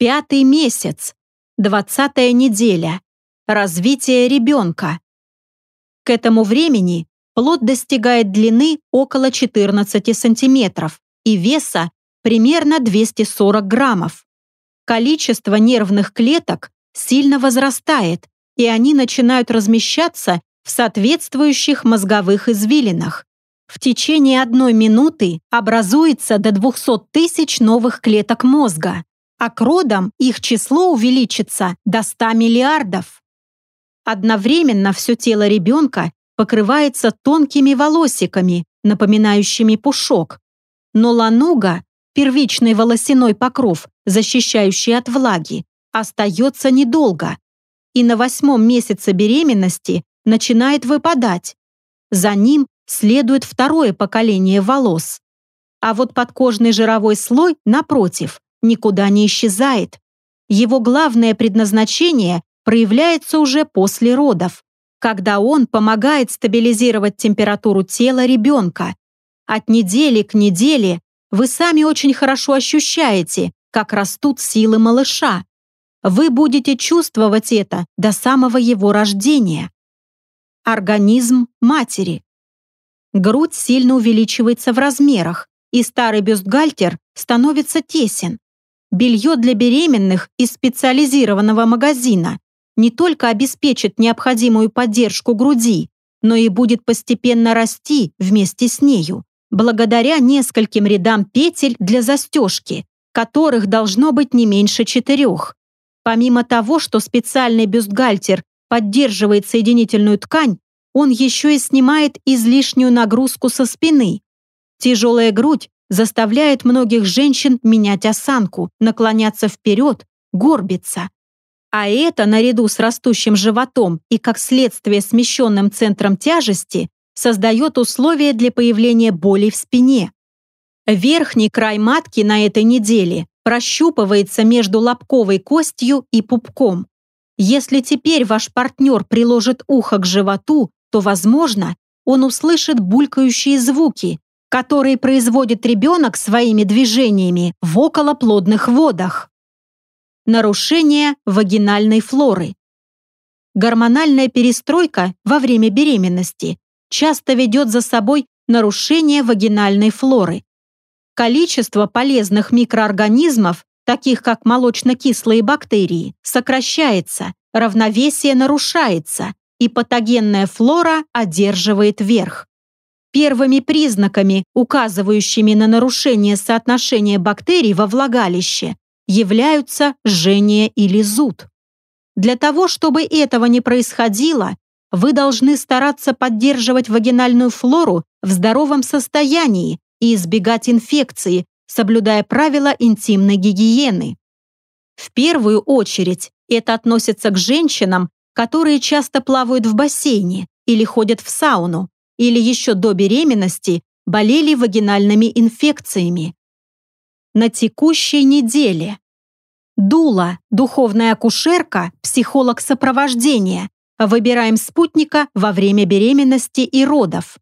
Пятый месяц. Двадцатая неделя. Развитие ребенка. К этому времени плод достигает длины около 14 сантиметров и веса примерно 240 граммов. Количество нервных клеток сильно возрастает, и они начинают размещаться в соответствующих мозговых извилинах. В течение одной минуты образуется до 200 тысяч новых клеток мозга, а к родам их число увеличится до 100 миллиардов. Одновременно все тело ребенка покрывается тонкими волосиками, напоминающими пушок. Но лануга, первичный волосяной покров, защищающий от влаги, остается недолго. И на восьмом месяце беременности начинает выпадать. За ним следует второе поколение волос. А вот подкожный жировой слой, напротив, никуда не исчезает. Его главное предназначение проявляется уже после родов, когда он помогает стабилизировать температуру тела ребенка. От недели к неделе вы сами очень хорошо ощущаете, как растут силы малыша. Вы будете чувствовать это до самого его рождения. Организм матери. Грудь сильно увеличивается в размерах, и старый бюстгальтер становится тесен. Белье для беременных из специализированного магазина не только обеспечит необходимую поддержку груди, но и будет постепенно расти вместе с нею, благодаря нескольким рядам петель для застежки, которых должно быть не меньше четырех. Помимо того, что специальный бюстгальтер поддерживает соединительную ткань, он еще и снимает излишнюю нагрузку со спины. Тяжелая грудь заставляет многих женщин менять осанку, наклоняться вперед, горбиться. А это, наряду с растущим животом и, как следствие, смещенным центром тяжести, создает условия для появления боли в спине. Верхний край матки на этой неделе прощупывается между лобковой костью и пупком. Если теперь ваш партнер приложит ухо к животу, то, возможно, он услышит булькающие звуки, которые производит ребенок своими движениями в околоплодных водах. Нарушение вагинальной флоры. Гормональная перестройка во время беременности часто ведет за собой нарушение вагинальной флоры. Количество полезных микроорганизмов, таких как молочно-кислые бактерии, сокращается, равновесие нарушается, и патогенная флора одерживает верх. Первыми признаками, указывающими на нарушение соотношения бактерий во влагалище, являются жжение или зуд. Для того, чтобы этого не происходило, вы должны стараться поддерживать вагинальную флору в здоровом состоянии и избегать инфекции, соблюдая правила интимной гигиены. В первую очередь это относится к женщинам, которые часто плавают в бассейне или ходят в сауну, или еще до беременности болели вагинальными инфекциями. На текущей неделе. Дула, духовная акушерка, психолог сопровождения. Выбираем спутника во время беременности и родов.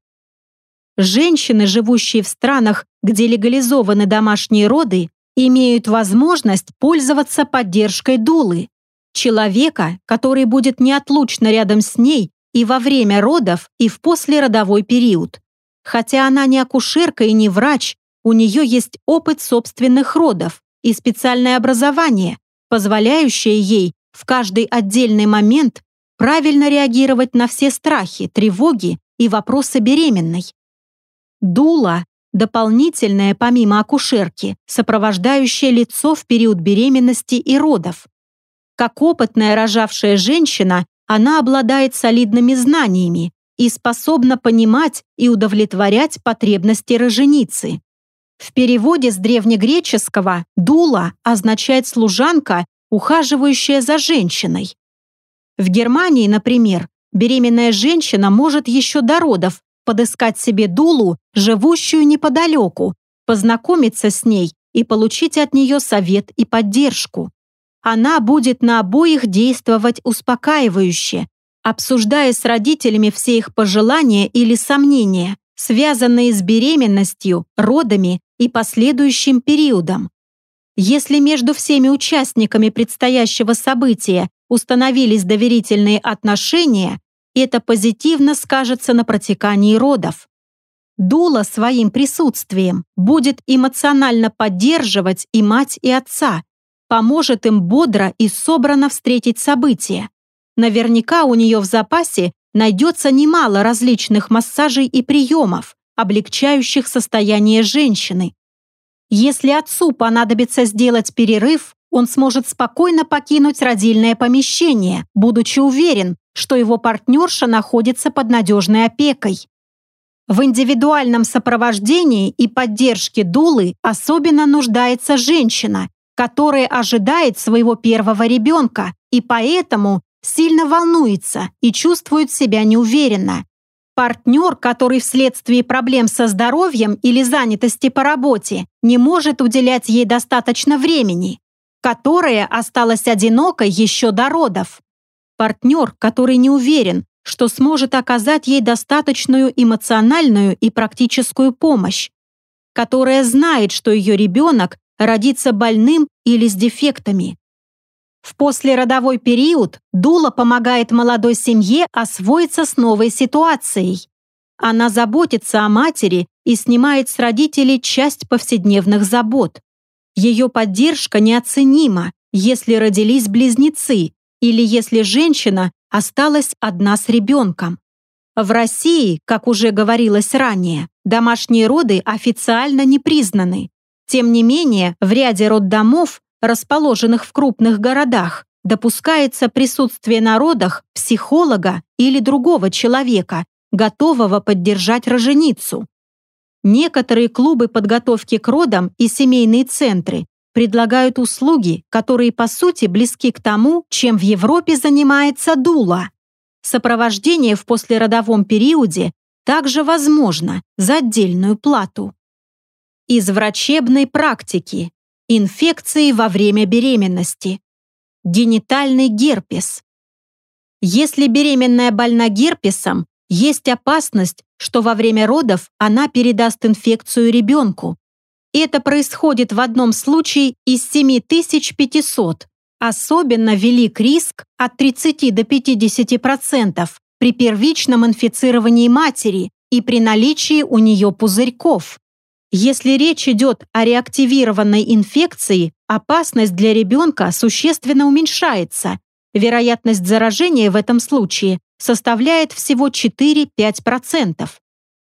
Женщины, живущие в странах, где легализованы домашние роды, имеют возможность пользоваться поддержкой дулы, человека, который будет неотлучно рядом с ней и во время родов, и в послеродовой период. Хотя она не акушерка и не врач, у нее есть опыт собственных родов и специальное образование, позволяющее ей в каждый отдельный момент правильно реагировать на все страхи, тревоги и вопросы беременной. Дула – дополнительное, помимо акушерки, сопровождающее лицо в период беременности и родов. Как опытная рожавшая женщина, она обладает солидными знаниями и способна понимать и удовлетворять потребности роженицы. В переводе с древнегреческого «дула» означает «служанка, ухаживающая за женщиной». В Германии, например, беременная женщина может еще до родов подыскать себе дулу, живущую неподалеку, познакомиться с ней и получить от нее совет и поддержку она будет на обоих действовать успокаивающе, обсуждая с родителями все их пожелания или сомнения, связанные с беременностью, родами и последующим периодом. Если между всеми участниками предстоящего события установились доверительные отношения, это позитивно скажется на протекании родов. Дула своим присутствием будет эмоционально поддерживать и мать, и отца, поможет им бодро и собрано встретить события. Наверняка у нее в запасе найдется немало различных массажей и приемов, облегчающих состояние женщины. Если отцу понадобится сделать перерыв, он сможет спокойно покинуть родильное помещение, будучи уверен, что его партнерша находится под надежной опекой. В индивидуальном сопровождении и поддержке дулы особенно нуждается женщина, которая ожидает своего первого ребенка и поэтому сильно волнуется и чувствует себя неуверенно. Партнер, который вследствие проблем со здоровьем или занятости по работе не может уделять ей достаточно времени, которая осталась одинокой еще до родов. Партнер, который не уверен, что сможет оказать ей достаточную эмоциональную и практическую помощь, которая знает, что ее ребенок родится больным или с дефектами. В послеродовой период Дула помогает молодой семье освоиться с новой ситуацией. Она заботится о матери и снимает с родителей часть повседневных забот. Ее поддержка неоценима, если родились близнецы или если женщина осталась одна с ребенком. В России, как уже говорилось ранее, домашние роды официально не признаны. Тем не менее, в ряде роддомов, расположенных в крупных городах, допускается присутствие на родах психолога или другого человека, готового поддержать роженицу. Некоторые клубы подготовки к родам и семейные центры предлагают услуги, которые по сути близки к тому, чем в Европе занимается дула. Сопровождение в послеродовом периоде также возможно за отдельную плату. Из врачебной практики. Инфекции во время беременности. Генитальный герпес. Если беременная больна герпесом, есть опасность, что во время родов она передаст инфекцию ребенку, это происходит в одном случае из 7500. Особенно велик риск от 30 до 50% при первичном инфицировании матери и при наличии у нее пузырьков. Если речь идет о реактивированной инфекции, опасность для ребенка существенно уменьшается. Вероятность заражения в этом случае составляет всего 4-5%.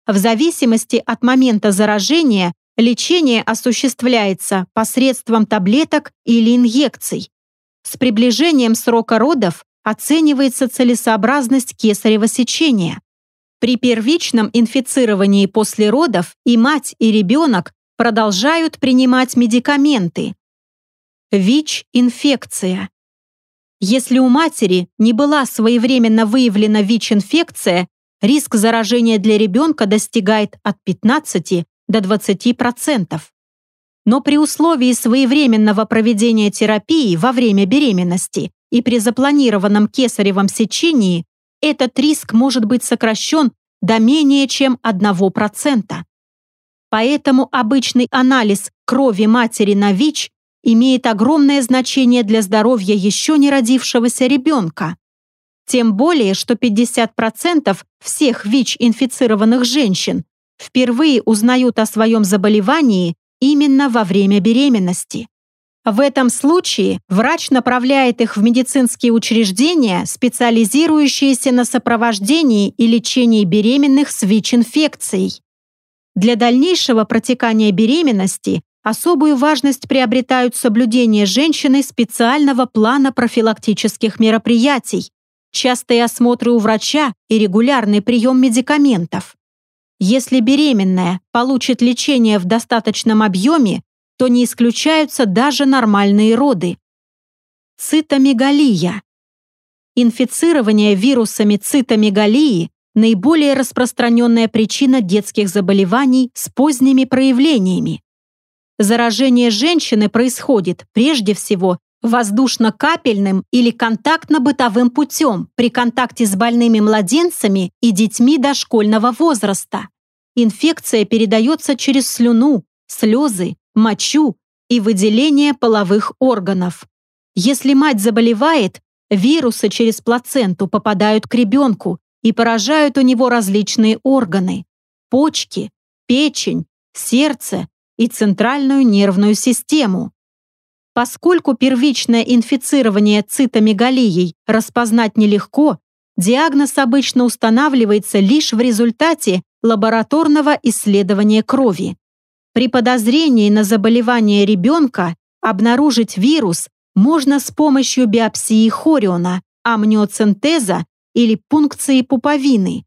В зависимости от момента заражения Лечение осуществляется посредством таблеток или инъекций. С приближением срока родов оценивается целесообразность кесарево сечения. При первичном инфицировании после родов и мать, и ребенок продолжают принимать медикаменты. ВИЧ-инфекция. Если у матери не была своевременно выявлена ВИЧ-инфекция, риск заражения для ребенка достигает от 15 до 20%. Но при условии своевременного проведения терапии во время беременности и при запланированном кесаревом сечении этот риск может быть сокращен до менее чем 1%. Поэтому обычный анализ крови матери на ВИЧ имеет огромное значение для здоровья еще не родившегося ребенка. Тем более, что 50% всех ВИЧ-инфицированных женщин впервые узнают о своем заболевании именно во время беременности. В этом случае врач направляет их в медицинские учреждения, специализирующиеся на сопровождении и лечении беременных с ВИЧ-инфекцией. Для дальнейшего протекания беременности особую важность приобретают соблюдение женщиной специального плана профилактических мероприятий, частые осмотры у врача и регулярный прием медикаментов. Если беременная получит лечение в достаточном объеме, то не исключаются даже нормальные роды. Цитомегалия. Инфицирование вирусами цитомегалии – наиболее распространенная причина детских заболеваний с поздними проявлениями. Заражение женщины происходит прежде всего воздушно-капельным или контактно-бытовым путем при контакте с больными младенцами и детьми дошкольного возраста. Инфекция передается через слюну, слезы, мочу, и выделение половых органов. Если мать заболевает, вирусы через плаценту попадают к ребенку и поражают у него различные органы – почки, печень, сердце и центральную нервную систему. Поскольку первичное инфицирование цитомегалией распознать нелегко, диагноз обычно устанавливается лишь в результате лабораторного исследования крови. При подозрении на заболевание ребенка обнаружить вирус можно с помощью биопсии хориона, амниоцентеза или пункции пуповины.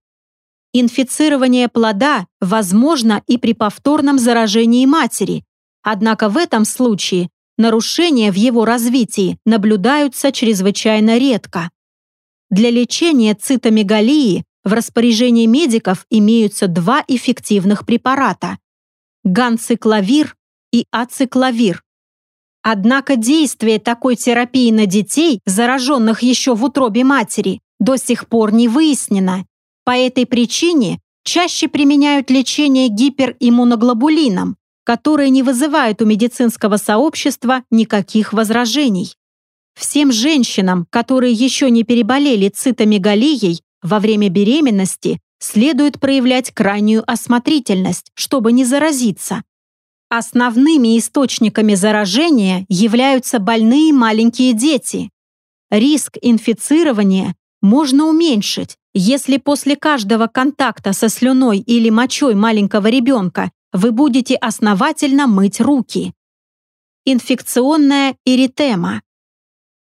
Инфицирование плода возможно и при повторном заражении матери, однако в этом случае нарушения в его развитии наблюдаются чрезвычайно редко. Для лечения цитомегалии в распоряжении медиков имеются два эффективных препарата – ганцикловир и ацикловир. Однако действие такой терапии на детей, зараженных еще в утробе матери, до сих пор не выяснено. По этой причине чаще применяют лечение гипериммуноглобулином, которые не вызывают у медицинского сообщества никаких возражений. Всем женщинам, которые еще не переболели цитомегалией, во время беременности следует проявлять крайнюю осмотрительность, чтобы не заразиться. Основными источниками заражения являются больные маленькие дети. Риск инфицирования можно уменьшить, если после каждого контакта со слюной или мочой маленького ребенка вы будете основательно мыть руки. Инфекционная эритема.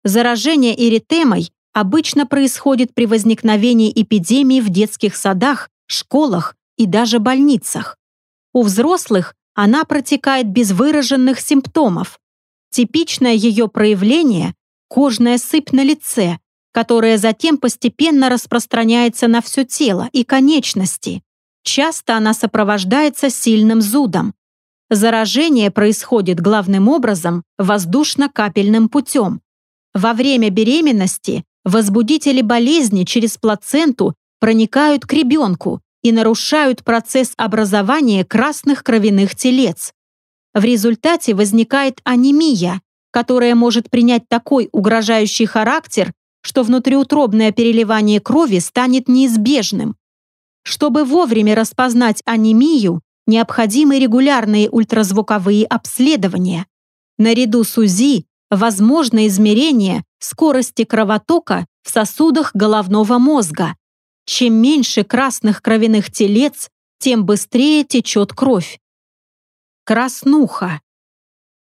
Заражение эритемой обычно происходит при возникновении эпидемии в детских садах, школах и даже больницах. У взрослых она протекает без выраженных симптомов. Типичное ее проявление – кожная сыпь на лице, которая затем постепенно распространяется на все тело и конечности. Часто она сопровождается сильным зудом. Заражение происходит главным образом воздушно-капельным путем. Во время беременности Возбудители болезни через плаценту проникают к ребенку и нарушают процесс образования красных кровяных телец. В результате возникает анемия, которая может принять такой угрожающий характер, что внутриутробное переливание крови станет неизбежным. Чтобы вовремя распознать анемию, необходимы регулярные ультразвуковые обследования. Наряду с УЗИ возможно измерение скорости кровотока в сосудах головного мозга. Чем меньше красных кровяных телец, тем быстрее течет кровь. Краснуха.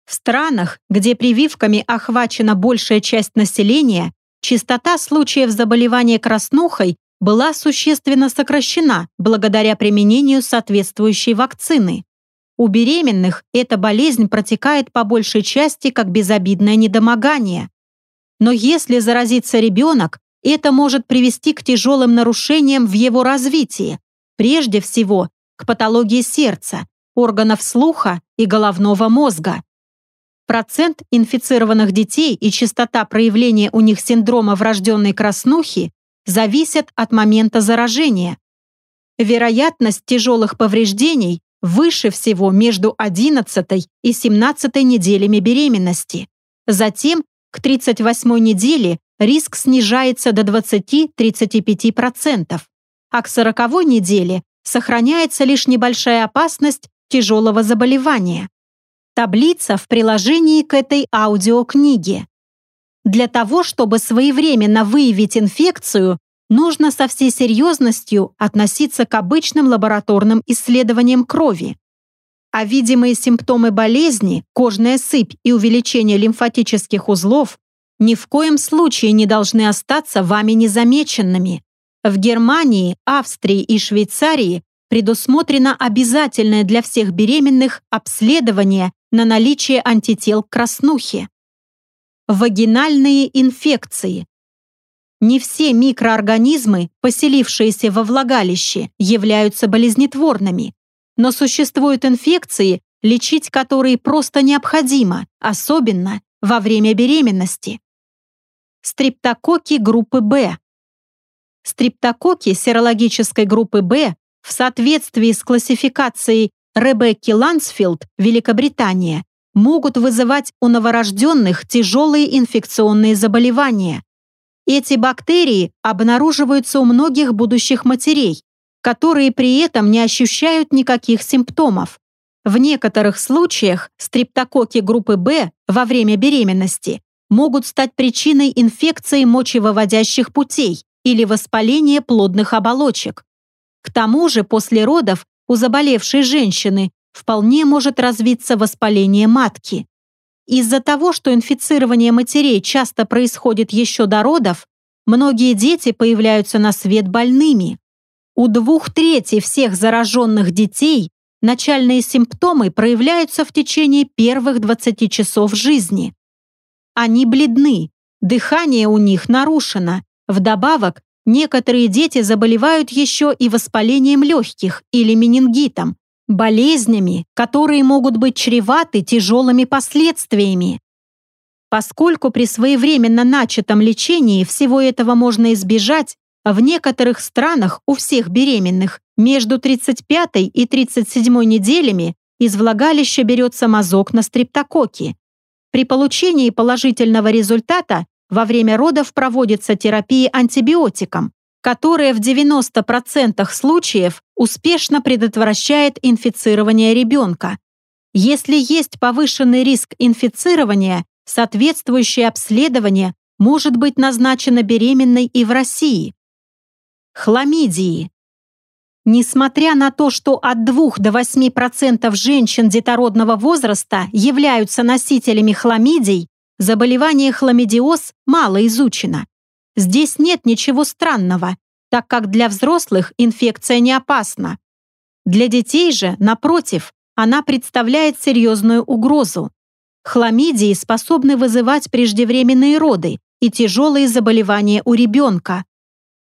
В странах, где прививками охвачена большая часть населения, частота случаев заболевания краснухой была существенно сокращена благодаря применению соответствующей вакцины. У беременных эта болезнь протекает по большей части как безобидное недомогание. Но если заразится ребенок, это может привести к тяжелым нарушениям в его развитии, прежде всего к патологии сердца, органов слуха и головного мозга. Процент инфицированных детей и частота проявления у них синдрома врожденной краснухи зависят от момента заражения. Вероятность тяжелых повреждений выше всего между 11 и 17 неделями беременности. Затем к 38 неделе риск снижается до 20-35%, а к 40 неделе сохраняется лишь небольшая опасность тяжелого заболевания. Таблица в приложении к этой аудиокниге. Для того, чтобы своевременно выявить инфекцию, нужно со всей серьезностью относиться к обычным лабораторным исследованиям крови. А видимые симптомы болезни, кожная сыпь и увеличение лимфатических узлов ни в коем случае не должны остаться вами незамеченными. В Германии, Австрии и Швейцарии предусмотрено обязательное для всех беременных обследование на наличие антител к краснухе. Вагинальные инфекции. Не все микроорганизмы, поселившиеся во влагалище, являются болезнетворными, но существуют инфекции, лечить которые просто необходимо, особенно во время беременности. Стриптококки группы В. Стриптококки серологической группы В в соответствии с классификацией Ребекки Лансфилд, Великобритания, могут вызывать у новорожденных тяжелые инфекционные заболевания. Эти бактерии обнаруживаются у многих будущих матерей, которые при этом не ощущают никаких симптомов. В некоторых случаях стрептококки группы В во время беременности могут стать причиной инфекции мочевыводящих путей или воспаления плодных оболочек. К тому же после родов у заболевшей женщины вполне может развиться воспаление матки. Из-за того, что инфицирование матерей часто происходит еще до родов, многие дети появляются на свет больными. У двух третей всех зараженных детей начальные симптомы проявляются в течение первых 20 часов жизни. Они бледны, дыхание у них нарушено. Вдобавок, некоторые дети заболевают еще и воспалением легких или менингитом, болезнями, которые могут быть чреваты тяжелыми последствиями. Поскольку при своевременно начатом лечении всего этого можно избежать, в некоторых странах у всех беременных между 35 и 37 неделями из влагалища берется мазок на стрептококи. При получении положительного результата во время родов проводится терапия антибиотиком, которая в 90% случаев успешно предотвращает инфицирование ребенка. Если есть повышенный риск инфицирования, соответствующее обследование может быть назначено беременной и в России. Хламидии. Несмотря на то, что от 2 до 8% женщин детородного возраста являются носителями хламидий, заболевание хламидиоз мало изучено. Здесь нет ничего странного, так как для взрослых инфекция не опасна. Для детей же, напротив, она представляет серьезную угрозу. Хламидии способны вызывать преждевременные роды и тяжелые заболевания у ребенка.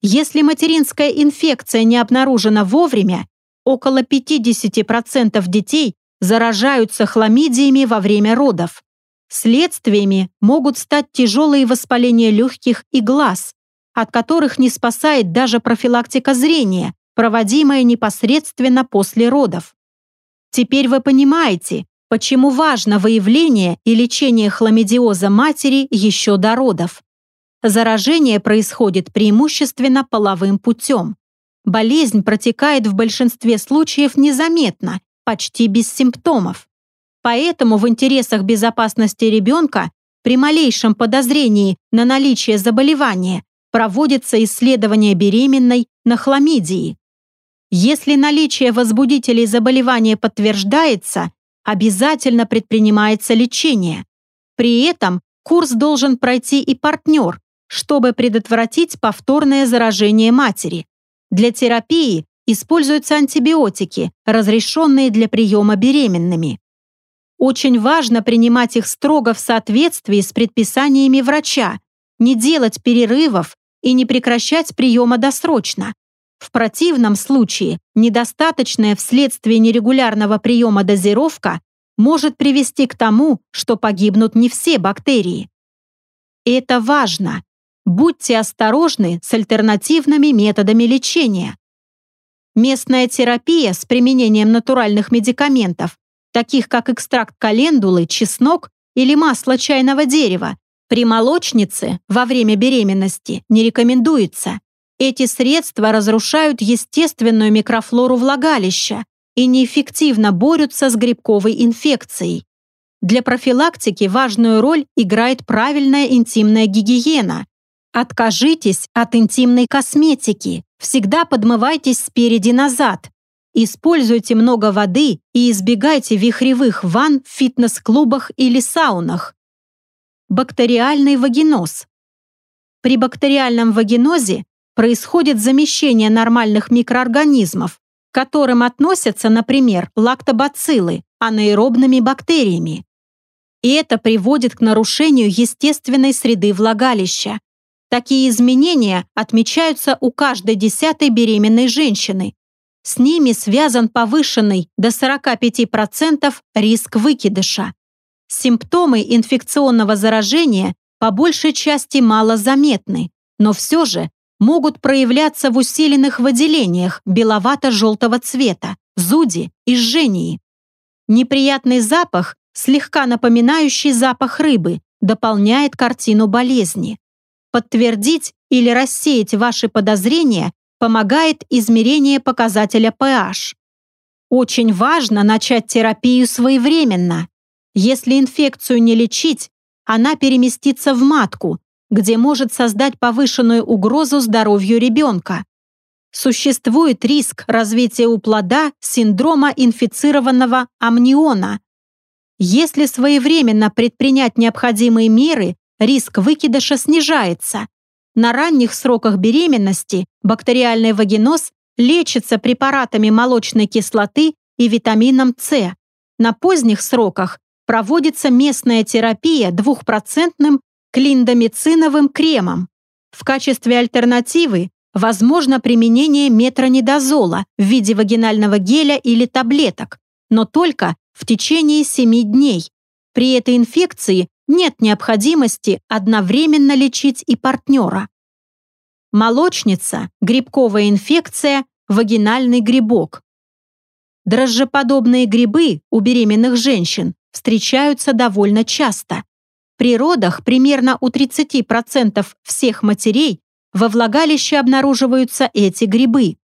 Если материнская инфекция не обнаружена вовремя, около 50% детей заражаются хламидиями во время родов. Следствиями могут стать тяжелые воспаления легких и глаз, от которых не спасает даже профилактика зрения, проводимая непосредственно после родов. Теперь вы понимаете, почему важно выявление и лечение хламидиоза матери еще до родов. Заражение происходит преимущественно половым путем. Болезнь протекает в большинстве случаев незаметно, почти без симптомов. Поэтому в интересах безопасности ребенка при малейшем подозрении на наличие заболевания проводится исследование беременной на хламидии. Если наличие возбудителей заболевания подтверждается, обязательно предпринимается лечение. При этом курс должен пройти и партнер, чтобы предотвратить повторное заражение матери. Для терапии используются антибиотики, разрешенные для приема беременными. Очень важно принимать их строго в соответствии с предписаниями врача, не делать перерывов и не прекращать приема досрочно. В противном случае недостаточная вследствие нерегулярного приема дозировка может привести к тому, что погибнут не все бактерии. Это важно, Будьте осторожны с альтернативными методами лечения. Местная терапия с применением натуральных медикаментов, таких как экстракт календулы, чеснок или масло чайного дерева, при молочнице во время беременности не рекомендуется. Эти средства разрушают естественную микрофлору влагалища и неэффективно борются с грибковой инфекцией. Для профилактики важную роль играет правильная интимная гигиена, Откажитесь от интимной косметики. Всегда подмывайтесь спереди назад. Используйте много воды и избегайте вихревых ванн в фитнес-клубах или саунах. Бактериальный вагиноз. При бактериальном вагинозе происходит замещение нормальных микроорганизмов, к которым относятся, например, лактобациллы, анаэробными бактериями. И это приводит к нарушению естественной среды влагалища, Такие изменения отмечаются у каждой десятой беременной женщины. С ними связан повышенный до 45% риск выкидыша. Симптомы инфекционного заражения по большей части малозаметны, но все же могут проявляться в усиленных выделениях беловато-желтого цвета, зуде и жжении. Неприятный запах слегка напоминающий запах рыбы, дополняет картину болезни. Подтвердить или рассеять ваши подозрения помогает измерение показателя pH. Очень важно начать терапию своевременно. Если инфекцию не лечить, она переместится в матку, где может создать повышенную угрозу здоровью ребенка. Существует риск развития у плода синдрома инфицированного амниона. Если своевременно предпринять необходимые меры, риск выкидыша снижается. На ранних сроках беременности бактериальный вагиноз лечится препаратами молочной кислоты и витамином С. На поздних сроках проводится местная терапия двухпроцентным клиндомициновым кремом. В качестве альтернативы возможно применение метронидозола в виде вагинального геля или таблеток, но только в течение 7 дней. При этой инфекции нет необходимости одновременно лечить и партнера. Молочница, грибковая инфекция, вагинальный грибок. Дрожжеподобные грибы у беременных женщин встречаются довольно часто. При родах примерно у 30% всех матерей во влагалище обнаруживаются эти грибы.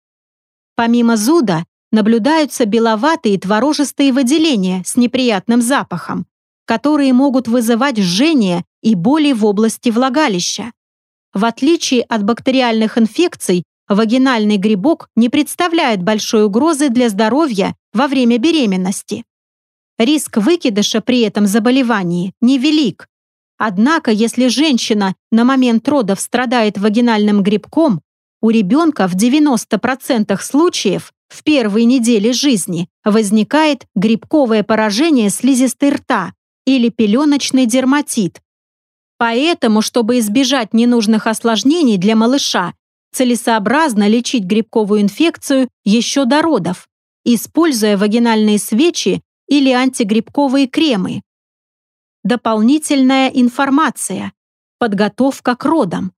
Помимо зуда наблюдаются беловатые творожистые выделения с неприятным запахом, которые могут вызывать жжение и боли в области влагалища. В отличие от бактериальных инфекций, вагинальный грибок не представляет большой угрозы для здоровья во время беременности. Риск выкидыша при этом заболевании невелик. Однако, если женщина на момент родов страдает вагинальным грибком, у ребенка в 90% случаев в первой неделе жизни возникает грибковое поражение слизистой рта или пеленочный дерматит. Поэтому, чтобы избежать ненужных осложнений для малыша, целесообразно лечить грибковую инфекцию еще до родов, используя вагинальные свечи или антигрибковые кремы. Дополнительная информация. Подготовка к родам.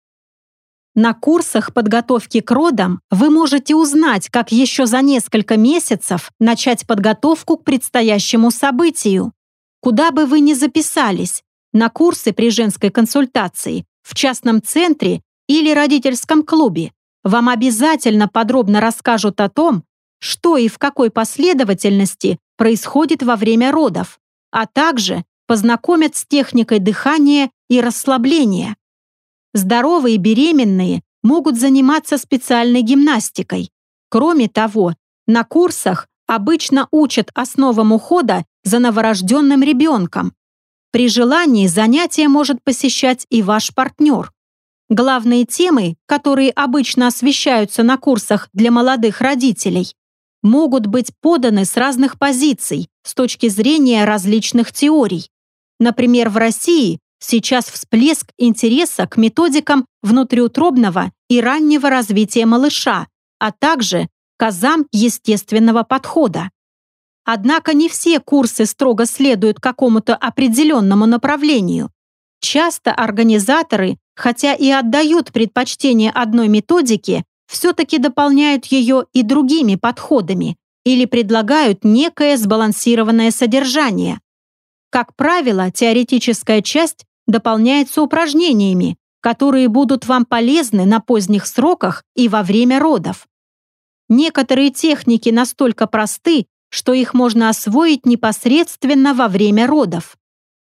На курсах подготовки к родам вы можете узнать, как еще за несколько месяцев начать подготовку к предстоящему событию. Куда бы вы ни записались, на курсы при женской консультации, в частном центре или родительском клубе, вам обязательно подробно расскажут о том, что и в какой последовательности происходит во время родов, а также познакомят с техникой дыхания и расслабления. Здоровые беременные могут заниматься специальной гимнастикой. Кроме того, на курсах обычно учат основам ухода за новорожденным ребенком. При желании занятия может посещать и ваш партнер. Главные темы, которые обычно освещаются на курсах для молодых родителей, могут быть поданы с разных позиций с точки зрения различных теорий. Например, в России сейчас всплеск интереса к методикам внутриутробного и раннего развития малыша, а также к азам естественного подхода. Однако не все курсы строго следуют какому-то определенному направлению. Часто организаторы, хотя и отдают предпочтение одной методике, все-таки дополняют ее и другими подходами или предлагают некое сбалансированное содержание. Как правило, теоретическая часть дополняется упражнениями, которые будут вам полезны на поздних сроках и во время родов. Некоторые техники настолько просты, что их можно освоить непосредственно во время родов.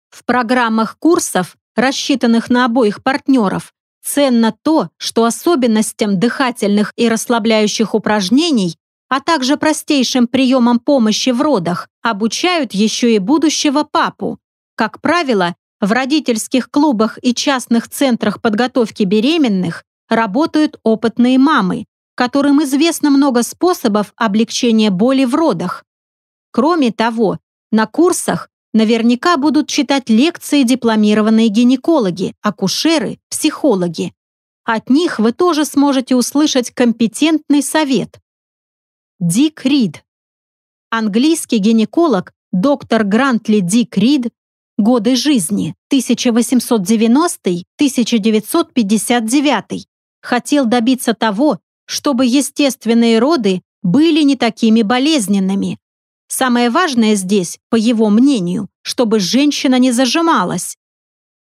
В программах курсов, рассчитанных на обоих партнеров, Ценно то, что особенностям дыхательных и расслабляющих упражнений, а также простейшим приемам помощи в родах обучают еще и будущего папу. Как правило, в родительских клубах и частных центрах подготовки беременных работают опытные мамы, которым известно много способов облегчения боли в родах. Кроме того, на курсах Наверняка будут читать лекции дипломированные гинекологи, акушеры, психологи. От них вы тоже сможете услышать компетентный совет. Дик Рид. Английский гинеколог доктор Грантли Дик Рид Годы жизни 1890-1959 хотел добиться того, чтобы естественные роды были не такими болезненными. Самое важное здесь, по его мнению, чтобы женщина не зажималась.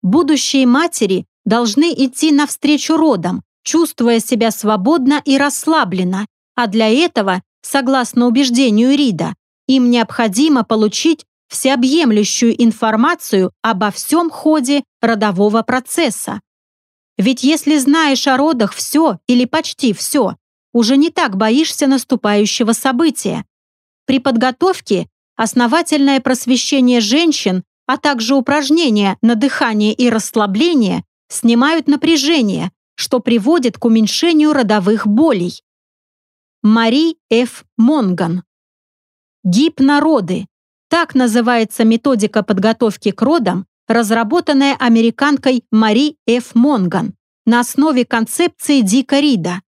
Будущие матери должны идти навстречу родам, чувствуя себя свободно и расслабленно, а для этого, согласно убеждению Рида, им необходимо получить всеобъемлющую информацию обо всем ходе родового процесса. Ведь если знаешь о родах все или почти все, уже не так боишься наступающего события. При подготовке основательное просвещение женщин, а также упражнения на дыхание и расслабление снимают напряжение, что приводит к уменьшению родовых болей. Мари Ф. Монган. Гипнороды. Так называется методика подготовки к родам, разработанная американкой Мари Ф. Монган на основе концепции Дика Рида.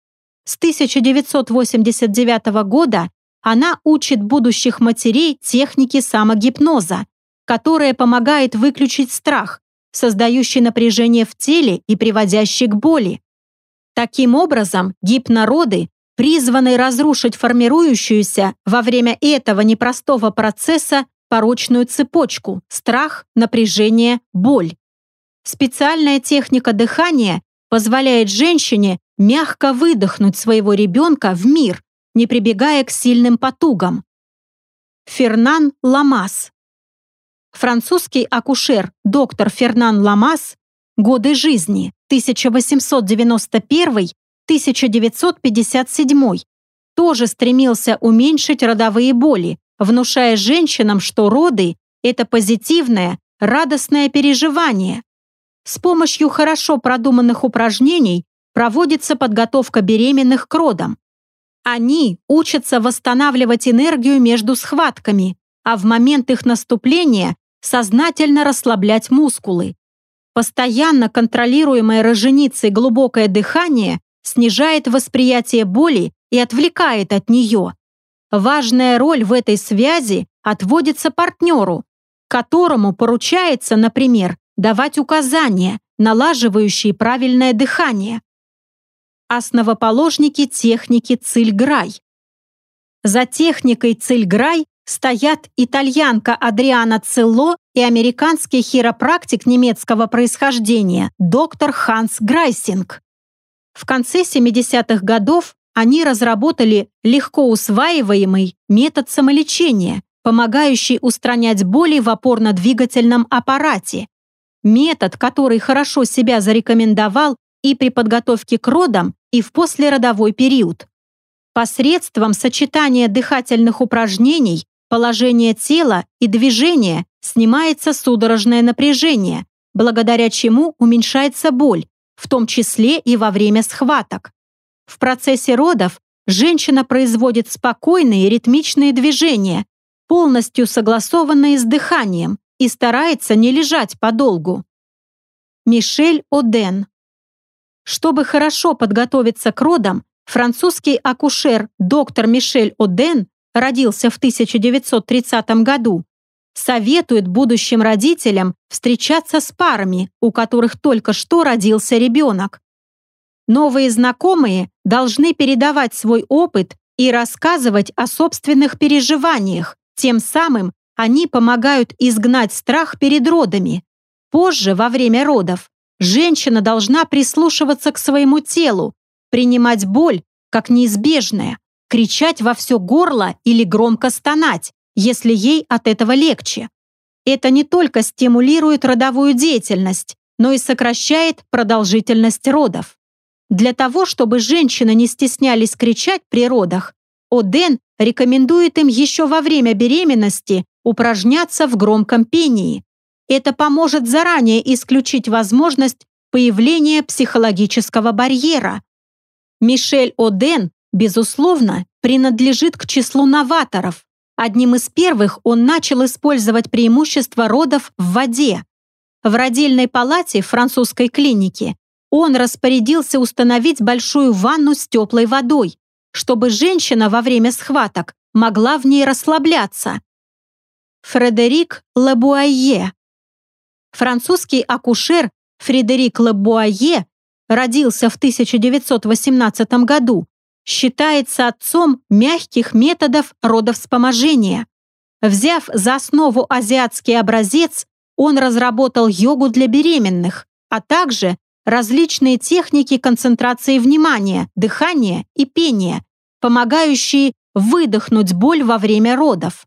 С 1989 года она учит будущих матерей технике самогипноза, которая помогает выключить страх, создающий напряжение в теле и приводящий к боли. Таким образом, гипнороды призваны разрушить формирующуюся во время этого непростого процесса порочную цепочку – страх, напряжение, боль. Специальная техника дыхания позволяет женщине мягко выдохнуть своего ребенка в мир, не прибегая к сильным потугам. Фернан Ламас Французский акушер доктор Фернан Ламас Годы жизни 1891-1957 тоже стремился уменьшить родовые боли, внушая женщинам, что роды – это позитивное, радостное переживание. С помощью хорошо продуманных упражнений проводится подготовка беременных к родам. Они учатся восстанавливать энергию между схватками, а в момент их наступления сознательно расслаблять мускулы. Постоянно контролируемое роженицей глубокое дыхание снижает восприятие боли и отвлекает от нее. Важная роль в этой связи отводится партнеру, которому поручается, например, давать указания, налаживающие правильное дыхание. Основоположники техники Цильграй. За техникой Цильграй стоят итальянка Адриана Целло и американский хиропрактик немецкого происхождения доктор Ханс Грайсинг. В конце 70-х годов они разработали легко усваиваемый метод самолечения, помогающий устранять боли в опорно-двигательном аппарате. Метод, который хорошо себя зарекомендовал и при подготовке к родам, и в послеродовой период. Посредством сочетания дыхательных упражнений положение тела и движения снимается судорожное напряжение, благодаря чему уменьшается боль, в том числе и во время схваток. В процессе родов женщина производит спокойные ритмичные движения, полностью согласованные с дыханием, и старается не лежать подолгу. Мишель Оден. Чтобы хорошо подготовиться к родам, французский акушер доктор Мишель Оден родился в 1930 году, советует будущим родителям встречаться с парами, у которых только что родился ребенок. Новые знакомые должны передавать свой опыт и рассказывать о собственных переживаниях, тем самым они помогают изгнать страх перед родами. Позже, во время родов, женщина должна прислушиваться к своему телу, принимать боль как неизбежное, кричать во все горло или громко стонать, если ей от этого легче. Это не только стимулирует родовую деятельность, но и сокращает продолжительность родов. Для того, чтобы женщины не стеснялись кричать при родах, Оден рекомендует им еще во время беременности упражняться в громком пении. Это поможет заранее исключить возможность появления психологического барьера. Мишель Оден безусловно, принадлежит к числу новаторов. Одним из первых он начал использовать преимущество родов в воде. В родильной палате французской клиники он распорядился установить большую ванну с теплой водой, чтобы женщина во время схваток могла в ней расслабляться. Фредерик Лебуайе Французский акушер Фредерик Лебуайе родился в 1918 году считается отцом мягких методов родовспоможения. Взяв за основу азиатский образец, он разработал йогу для беременных, а также различные техники концентрации внимания, дыхания и пения, помогающие выдохнуть боль во время родов.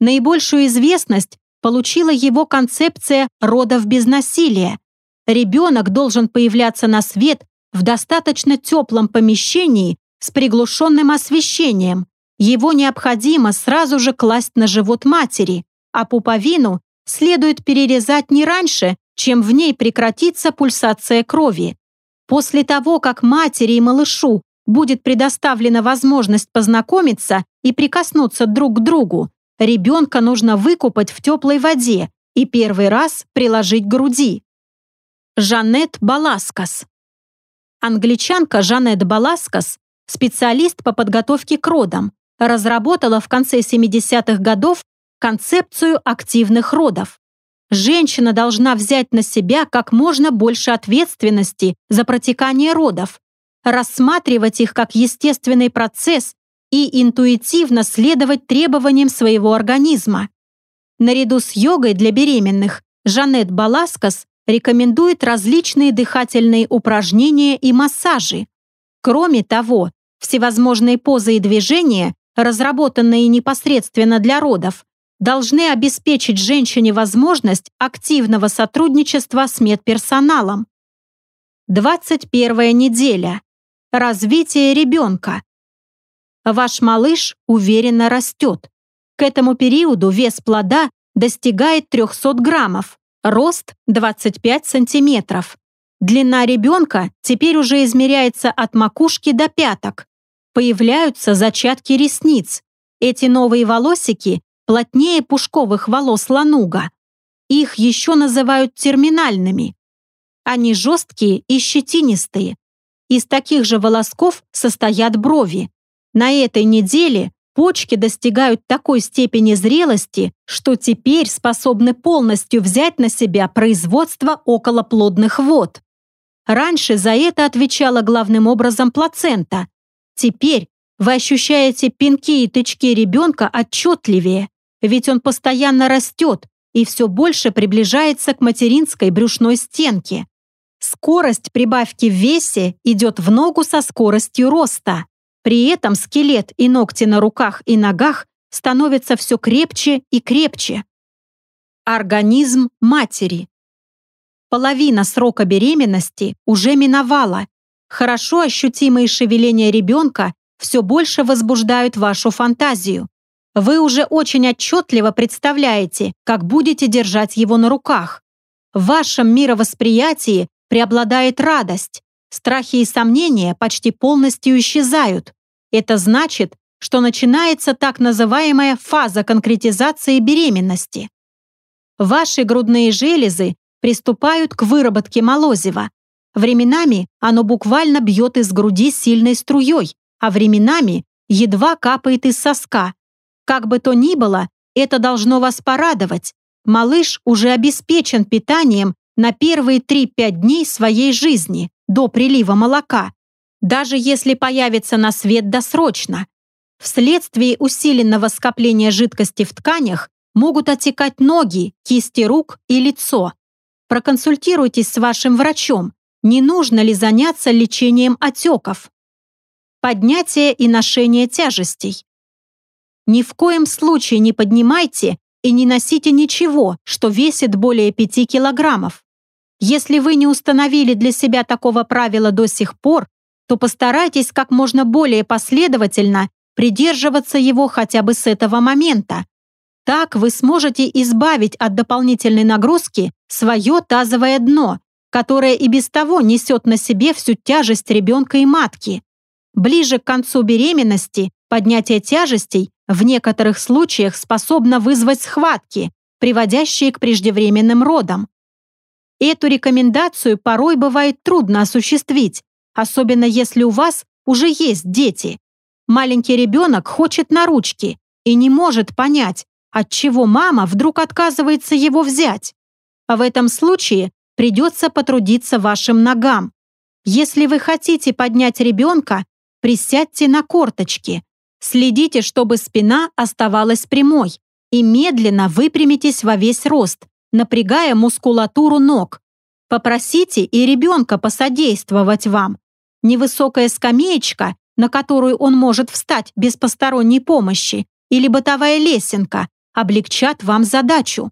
Наибольшую известность получила его концепция родов без насилия. Ребенок должен появляться на свет в достаточно теплом помещении с приглушенным освещением. Его необходимо сразу же класть на живот матери, а пуповину следует перерезать не раньше, чем в ней прекратится пульсация крови. После того, как матери и малышу будет предоставлена возможность познакомиться и прикоснуться друг к другу, ребенка нужно выкупать в теплой воде и первый раз приложить к груди. Жанет Баласкас Англичанка Жанет Баласкас, специалист по подготовке к родам, разработала в конце 70-х годов концепцию активных родов. Женщина должна взять на себя как можно больше ответственности за протекание родов, рассматривать их как естественный процесс и интуитивно следовать требованиям своего организма. Наряду с йогой для беременных Жанет Баласкас рекомендует различные дыхательные упражнения и массажи. Кроме того, всевозможные позы и движения, разработанные непосредственно для родов, должны обеспечить женщине возможность активного сотрудничества с медперсоналом. 21 неделя. Развитие ребенка. Ваш малыш уверенно растет. К этому периоду вес плода достигает 300 граммов, рост 25 сантиметров. Длина ребенка теперь уже измеряется от макушки до пяток. Появляются зачатки ресниц. Эти новые волосики плотнее пушковых волос лануга. Их еще называют терминальными. Они жесткие и щетинистые. Из таких же волосков состоят брови. На этой неделе почки достигают такой степени зрелости, что теперь способны полностью взять на себя производство околоплодных вод. Раньше за это отвечала главным образом плацента. Теперь вы ощущаете пинки и тычки ребенка отчетливее ведь он постоянно растет и все больше приближается к материнской брюшной стенке. Скорость прибавки в весе идет в ногу со скоростью роста. При этом скелет и ногти на руках и ногах становятся все крепче и крепче. Организм матери. Половина срока беременности уже миновала. Хорошо ощутимые шевеления ребенка все больше возбуждают вашу фантазию. Вы уже очень отчетливо представляете, как будете держать его на руках. В вашем мировосприятии преобладает радость. Страхи и сомнения почти полностью исчезают. Это значит, что начинается так называемая фаза конкретизации беременности. Ваши грудные железы приступают к выработке молозива. Временами оно буквально бьет из груди сильной струей, а временами едва капает из соска, как бы то ни было, это должно вас порадовать. Малыш уже обеспечен питанием на первые 3-5 дней своей жизни, до прилива молока, даже если появится на свет досрочно. Вследствие усиленного скопления жидкости в тканях могут отекать ноги, кисти рук и лицо. Проконсультируйтесь с вашим врачом, не нужно ли заняться лечением отеков. Поднятие и ношение тяжестей. Ни в коем случае не поднимайте и не носите ничего, что весит более 5 килограммов. Если вы не установили для себя такого правила до сих пор, то постарайтесь как можно более последовательно придерживаться его хотя бы с этого момента. Так вы сможете избавить от дополнительной нагрузки свое тазовое дно, которое и без того несет на себе всю тяжесть ребенка и матки. Ближе к концу беременности поднятие тяжестей в некоторых случаях способна вызвать схватки, приводящие к преждевременным родам. Эту рекомендацию порой бывает трудно осуществить, особенно если у вас уже есть дети. Маленький ребенок хочет на ручки и не может понять, от чего мама вдруг отказывается его взять. А в этом случае придется потрудиться вашим ногам. Если вы хотите поднять ребенка, присядьте на корточки, Следите, чтобы спина оставалась прямой. и медленно выпрямитесь во весь рост, напрягая мускулатуру ног. Попросите и ребенка посодействовать вам. Невысокая скамеечка, на которую он может встать без посторонней помощи, или бытовая лесенка облегчат вам задачу.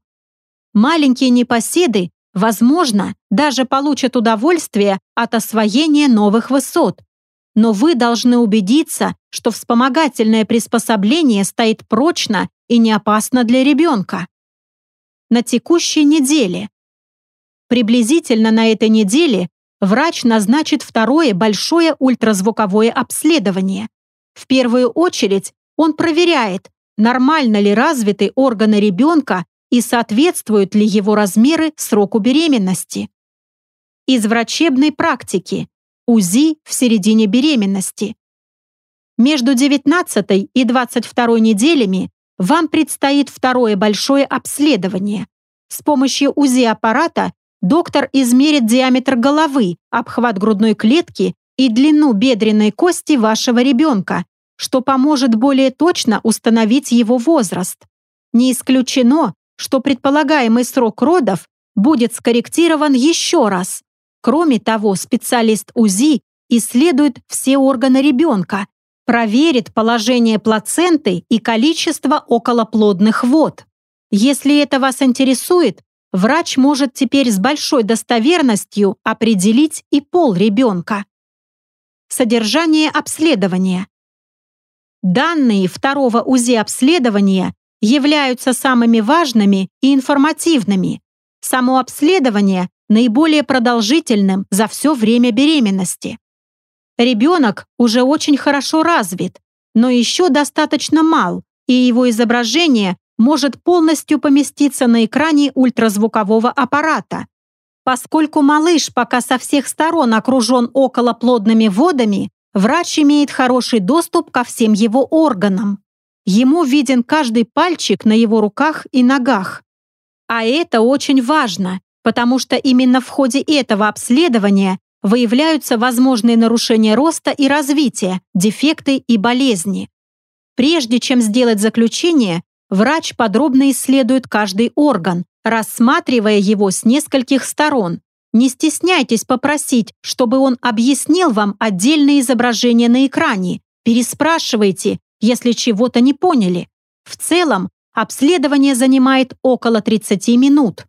Маленькие непоседы, возможно, даже получат удовольствие от освоения новых высот. Но вы должны убедиться, что вспомогательное приспособление стоит прочно и не опасно для ребенка. На текущей неделе. Приблизительно на этой неделе врач назначит второе большое ультразвуковое обследование. В первую очередь он проверяет, нормально ли развиты органы ребенка и соответствуют ли его размеры сроку беременности. Из врачебной практики. УЗИ в середине беременности. Между 19 и 22 неделями вам предстоит второе большое обследование. С помощью УЗИ-аппарата доктор измерит диаметр головы, обхват грудной клетки и длину бедренной кости вашего ребенка, что поможет более точно установить его возраст. Не исключено, что предполагаемый срок родов будет скорректирован еще раз. Кроме того, специалист УЗИ исследует все органы ребенка, проверит положение плаценты и количество околоплодных вод. Если это вас интересует, врач может теперь с большой достоверностью определить и пол ребенка. Содержание обследования. Данные второго УЗИ-обследования являются самыми важными и информативными. Само обследование наиболее продолжительным за все время беременности. Ребенок уже очень хорошо развит, но еще достаточно мал, и его изображение может полностью поместиться на экране ультразвукового аппарата. Поскольку малыш пока со всех сторон окружен околоплодными водами, врач имеет хороший доступ ко всем его органам. Ему виден каждый пальчик на его руках и ногах. А это очень важно, потому что именно в ходе этого обследования выявляются возможные нарушения роста и развития, дефекты и болезни. Прежде чем сделать заключение, врач подробно исследует каждый орган, рассматривая его с нескольких сторон. Не стесняйтесь попросить, чтобы он объяснил вам отдельные изображения на экране. Переспрашивайте, если чего-то не поняли. В целом, обследование занимает около 30 минут.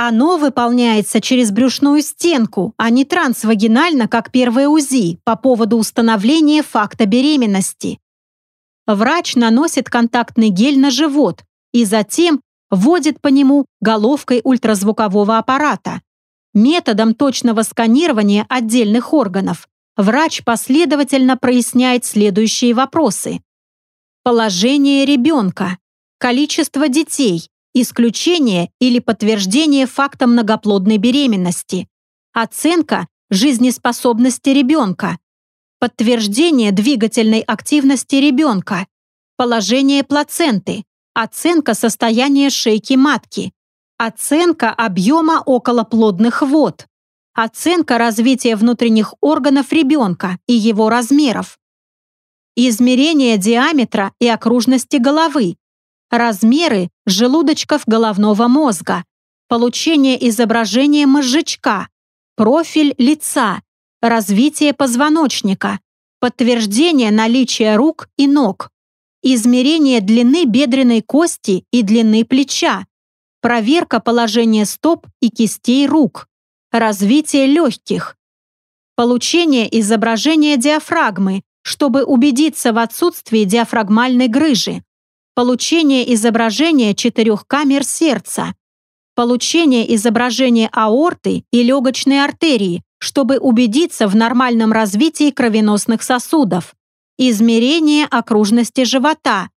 Оно выполняется через брюшную стенку, а не трансвагинально, как первое УЗИ, по поводу установления факта беременности. Врач наносит контактный гель на живот и затем вводит по нему головкой ультразвукового аппарата. Методом точного сканирования отдельных органов врач последовательно проясняет следующие вопросы. Положение ребенка. Количество детей. Исключение или подтверждение факта многоплодной беременности. Оценка жизнеспособности ребенка. Подтверждение двигательной активности ребенка. Положение плаценты. Оценка состояния шейки матки. Оценка объема околоплодных вод. Оценка развития внутренних органов ребенка и его размеров измерение диаметра и окружности головы, размеры желудочков головного мозга, получение изображения мозжечка, профиль лица, развитие позвоночника, подтверждение наличия рук и ног, измерение длины бедренной кости и длины плеча, проверка положения стоп и кистей рук, развитие легких, получение изображения диафрагмы, чтобы убедиться в отсутствии диафрагмальной грыжи, получение изображения четырех камер сердца, получение изображения аорты и легочной артерии, чтобы убедиться в нормальном развитии кровеносных сосудов, измерение окружности живота,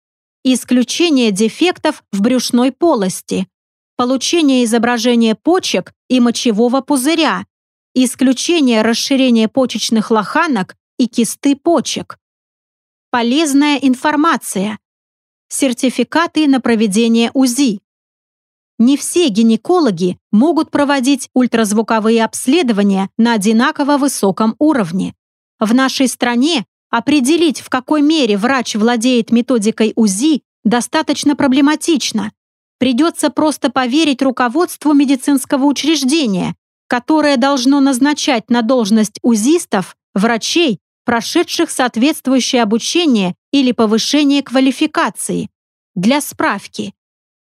исключение дефектов в брюшной полости, получение изображения почек и мочевого пузыря, исключение расширения почечных лоханок и кисты почек. Полезная информация. Сертификаты на проведение УЗИ. Не все гинекологи могут проводить ультразвуковые обследования на одинаково высоком уровне. В нашей стране определить, в какой мере врач владеет методикой УЗИ, достаточно проблематично. Придется просто поверить руководству медицинского учреждения, которое должно назначать на должность УЗИстов врачей, прошедших соответствующее обучение или повышение квалификации. Для справки.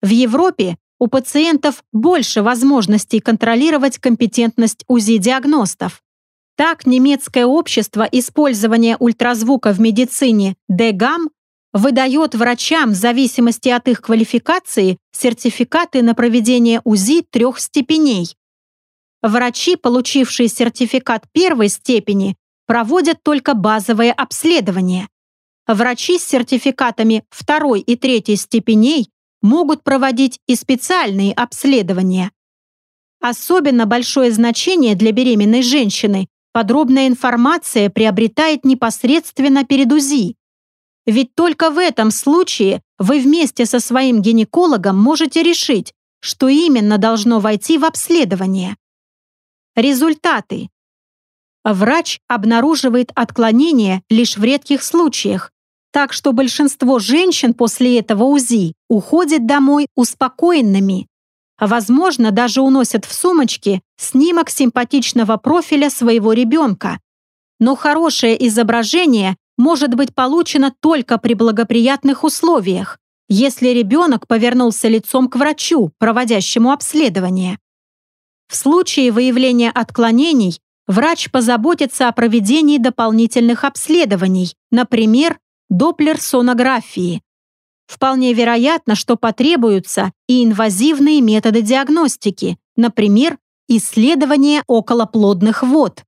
В Европе у пациентов больше возможностей контролировать компетентность УЗИ-диагностов. Так, немецкое общество использования ультразвука в медицине DEGAM выдает врачам в зависимости от их квалификации сертификаты на проведение УЗИ трех степеней. Врачи, получившие сертификат первой степени, проводят только базовое обследование. Врачи с сертификатами второй и третьей степеней могут проводить и специальные обследования. Особенно большое значение для беременной женщины подробная информация приобретает непосредственно перед УЗИ. Ведь только в этом случае вы вместе со своим гинекологом можете решить, что именно должно войти в обследование. Результаты. Врач обнаруживает отклонения лишь в редких случаях, так что большинство женщин после этого УЗИ уходят домой успокоенными. Возможно, даже уносят в сумочке снимок симпатичного профиля своего ребенка. Но хорошее изображение может быть получено только при благоприятных условиях, если ребенок повернулся лицом к врачу, проводящему обследование. В случае выявления отклонений врач позаботится о проведении дополнительных обследований, например, доплер-сонографии. Вполне вероятно, что потребуются и инвазивные методы диагностики, например, исследование околоплодных вод.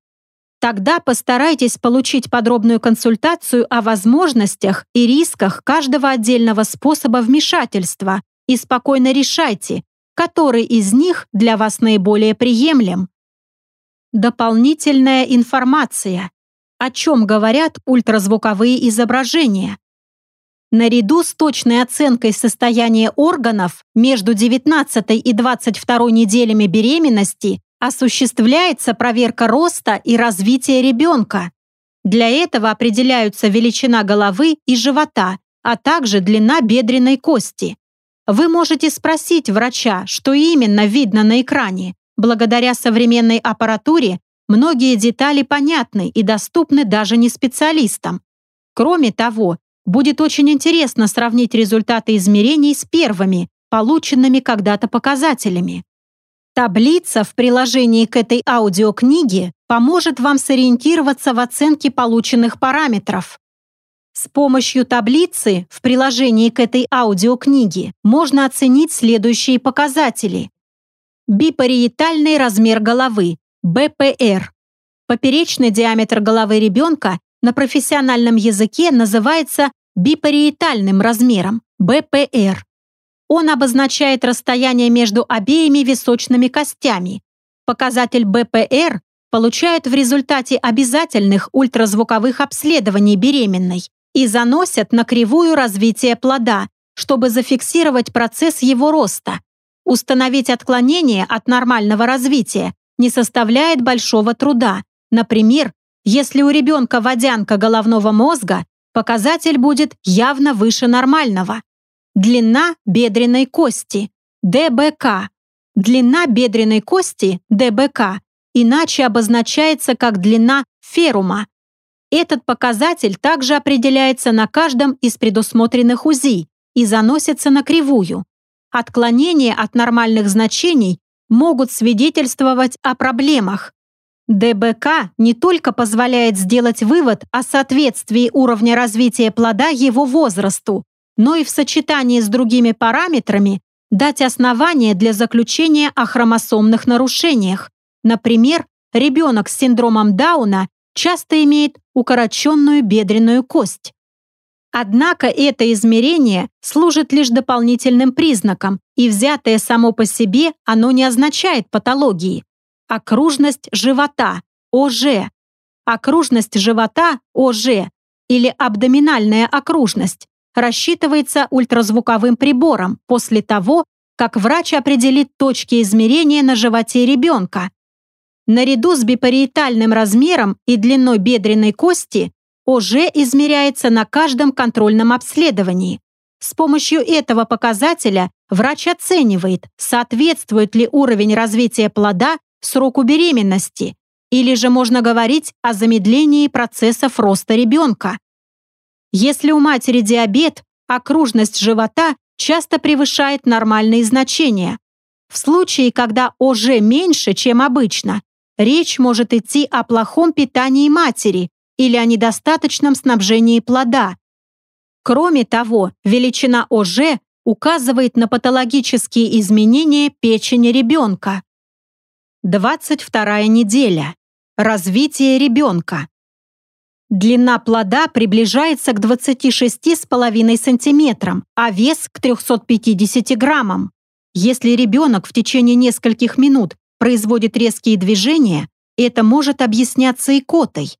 Тогда постарайтесь получить подробную консультацию о возможностях и рисках каждого отдельного способа вмешательства и спокойно решайте, который из них для вас наиболее приемлем. Дополнительная информация. О чем говорят ультразвуковые изображения? Наряду с точной оценкой состояния органов между 19 и 22 неделями беременности осуществляется проверка роста и развития ребенка. Для этого определяются величина головы и живота, а также длина бедренной кости. Вы можете спросить врача, что именно видно на экране. Благодаря современной аппаратуре многие детали понятны и доступны даже не специалистам. Кроме того, будет очень интересно сравнить результаты измерений с первыми, полученными когда-то показателями. Таблица в приложении к этой аудиокниге поможет вам сориентироваться в оценке полученных параметров. С помощью таблицы в приложении к этой аудиокниге можно оценить следующие показатели. Бипариетальный размер головы, БПР. Поперечный диаметр головы ребенка на профессиональном языке называется бипариетальным размером, БПР. Он обозначает расстояние между обеими височными костями. Показатель БПР получают в результате обязательных ультразвуковых обследований беременной и заносят на кривую развития плода, чтобы зафиксировать процесс его роста. Установить отклонение от нормального развития не составляет большого труда. Например, если у ребенка водянка головного мозга, показатель будет явно выше нормального. Длина бедренной кости – ДБК. Длина бедренной кости – ДБК иначе обозначается как длина ферума. Этот показатель также определяется на каждом из предусмотренных УЗИ и заносится на кривую. Отклонения от нормальных значений могут свидетельствовать о проблемах. ДБК не только позволяет сделать вывод о соответствии уровня развития плода его возрасту, но и в сочетании с другими параметрами дать основание для заключения о хромосомных нарушениях. Например, ребенок с синдромом Дауна часто имеет укороченную бедренную кость. Однако это измерение служит лишь дополнительным признаком, и взятое само по себе оно не означает патологии. Окружность живота, ОЖ. Окружность живота, ОЖ, или абдоминальная окружность, рассчитывается ультразвуковым прибором после того, как врач определит точки измерения на животе ребенка. Наряду с бипариетальным размером и длиной бедренной кости ОЖ измеряется на каждом контрольном обследовании. С помощью этого показателя врач оценивает, соответствует ли уровень развития плода сроку беременности, или же можно говорить о замедлении процессов роста ребенка. Если у матери диабет, окружность живота часто превышает нормальные значения. В случае, когда ОЖ меньше, чем обычно, речь может идти о плохом питании матери или о недостаточном снабжении плода. Кроме того, величина ОЖ указывает на патологические изменения печени ребенка. 22 неделя. Развитие ребенка. Длина плода приближается к 26,5 см, а вес к 350 граммам. Если ребенок в течение нескольких минут производит резкие движения, это может объясняться икотой.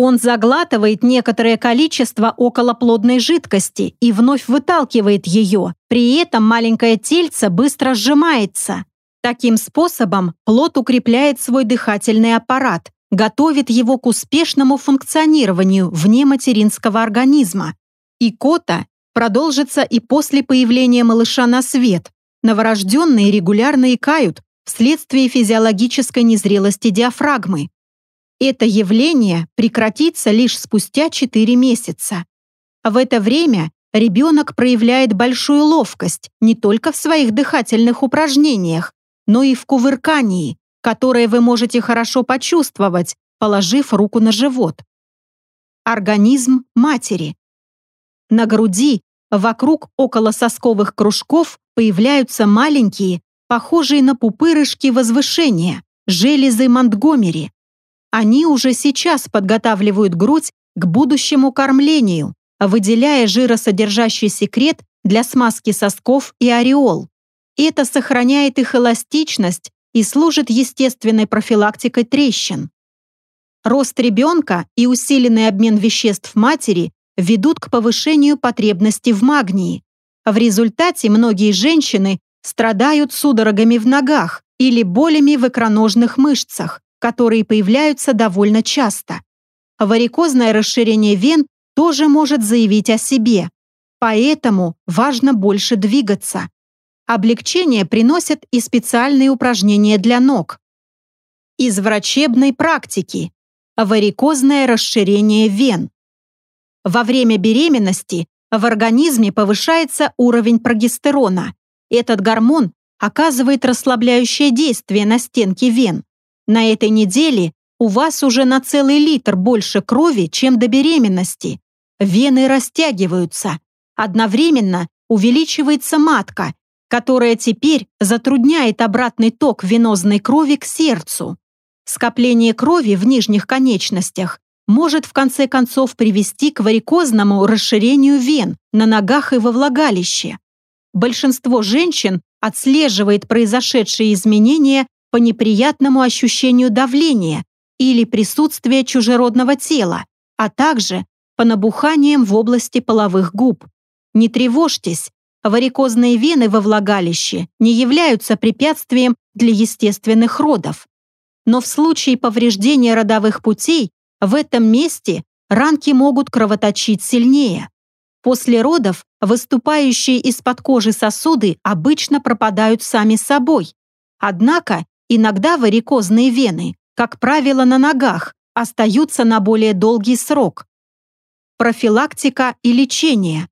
Он заглатывает некоторое количество околоплодной жидкости и вновь выталкивает ее. При этом маленькое тельце быстро сжимается. Таким способом плод укрепляет свой дыхательный аппарат, готовит его к успешному функционированию вне материнского организма. Икота продолжится и после появления малыша на свет. Новорожденные регулярно икают вследствие физиологической незрелости диафрагмы. Это явление прекратится лишь спустя 4 месяца. В это время ребенок проявляет большую ловкость не только в своих дыхательных упражнениях, но и в кувыркании, которое вы можете хорошо почувствовать, положив руку на живот. Организм матери. На груди, вокруг околососковых кружков появляются маленькие, похожие на пупырышки возвышения, железы Монтгомери. Они уже сейчас подготавливают грудь к будущему кормлению, выделяя жиросодержащий секрет для смазки сосков и ореол. Это сохраняет их эластичность и служит естественной профилактикой трещин. Рост ребенка и усиленный обмен веществ матери ведут к повышению потребности в магнии. В результате многие женщины страдают судорогами в ногах или болями в икроножных мышцах, которые появляются довольно часто. Варикозное расширение вен тоже может заявить о себе, поэтому важно больше двигаться. Облегчение приносят и специальные упражнения для ног. Из врачебной практики. Варикозное расширение вен. Во время беременности в организме повышается уровень прогестерона. Этот гормон оказывает расслабляющее действие на стенки вен. На этой неделе у вас уже на целый литр больше крови, чем до беременности. Вены растягиваются. Одновременно увеличивается матка которая теперь затрудняет обратный ток венозной крови к сердцу. Скопление крови в нижних конечностях может в конце концов привести к варикозному расширению вен на ногах и во влагалище. Большинство женщин отслеживает произошедшие изменения по неприятному ощущению давления или присутствия чужеродного тела, а также по набуханиям в области половых губ. Не тревожьтесь, Варикозные вены во влагалище не являются препятствием для естественных родов. Но в случае повреждения родовых путей в этом месте ранки могут кровоточить сильнее. После родов выступающие из-под кожи сосуды обычно пропадают сами собой. Однако иногда варикозные вены, как правило на ногах, остаются на более долгий срок. Профилактика и лечение.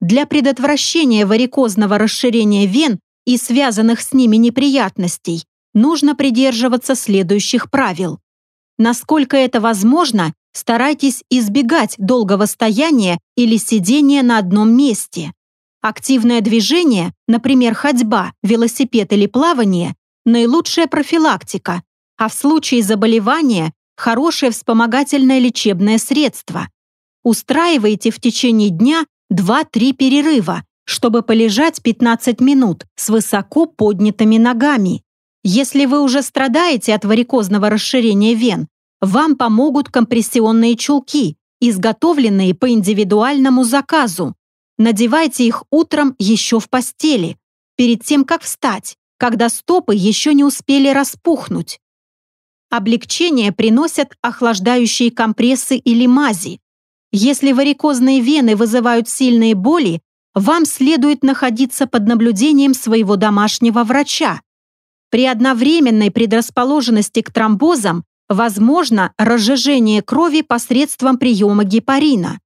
Для предотвращения варикозного расширения вен и связанных с ними неприятностей нужно придерживаться следующих правил. Насколько это возможно, старайтесь избегать долгого стояния или сидения на одном месте. Активное движение, например, ходьба, велосипед или плавание – наилучшая профилактика, а в случае заболевания – хорошее вспомогательное лечебное средство. Устраивайте в течение дня 2-3 перерыва, чтобы полежать 15 минут с высоко поднятыми ногами. Если вы уже страдаете от варикозного расширения вен, вам помогут компрессионные чулки, изготовленные по индивидуальному заказу. Надевайте их утром еще в постели, перед тем, как встать, когда стопы еще не успели распухнуть. Облегчение приносят охлаждающие компрессы или мази, если варикозные вены вызывают сильные боли, вам следует находиться под наблюдением своего домашнего врача. При одновременной предрасположенности к тромбозам возможно разжижение крови посредством приема гепарина.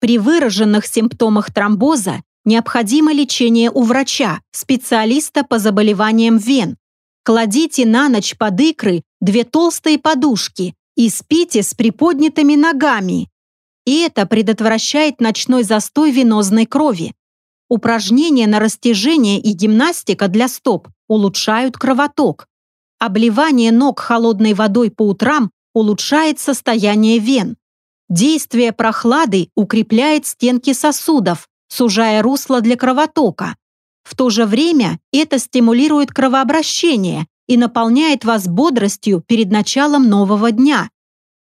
При выраженных симптомах тромбоза необходимо лечение у врача, специалиста по заболеваниям вен. Кладите на ночь под икры две толстые подушки и спите с приподнятыми ногами. И это предотвращает ночной застой венозной крови. Упражнения на растяжение и гимнастика для стоп улучшают кровоток. Обливание ног холодной водой по утрам улучшает состояние вен. Действие прохлады укрепляет стенки сосудов, сужая русло для кровотока. В то же время это стимулирует кровообращение и наполняет вас бодростью перед началом нового дня.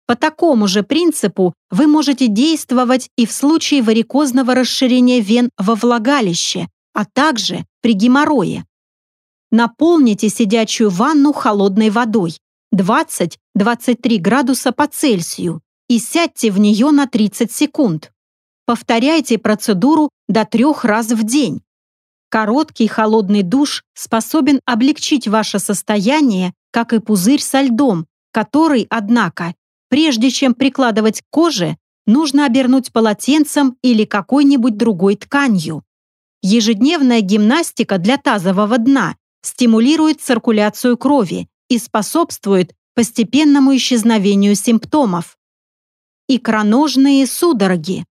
По такому же принципу вы можете действовать и в случае варикозного расширения вен во влагалище, а также при геморрое. Наполните сидячую ванну холодной водой 20-23 градуса по Цельсию и сядьте в нее на 30 секунд. Повторяйте процедуру до трех раз в день. Короткий холодный душ способен облегчить ваше состояние, как и пузырь со льдом, который, однако, прежде чем прикладывать к коже, нужно обернуть полотенцем или какой-нибудь другой тканью. Ежедневная гимнастика для тазового дна стимулирует циркуляцию крови и способствует постепенному исчезновению симптомов икроножные судороги.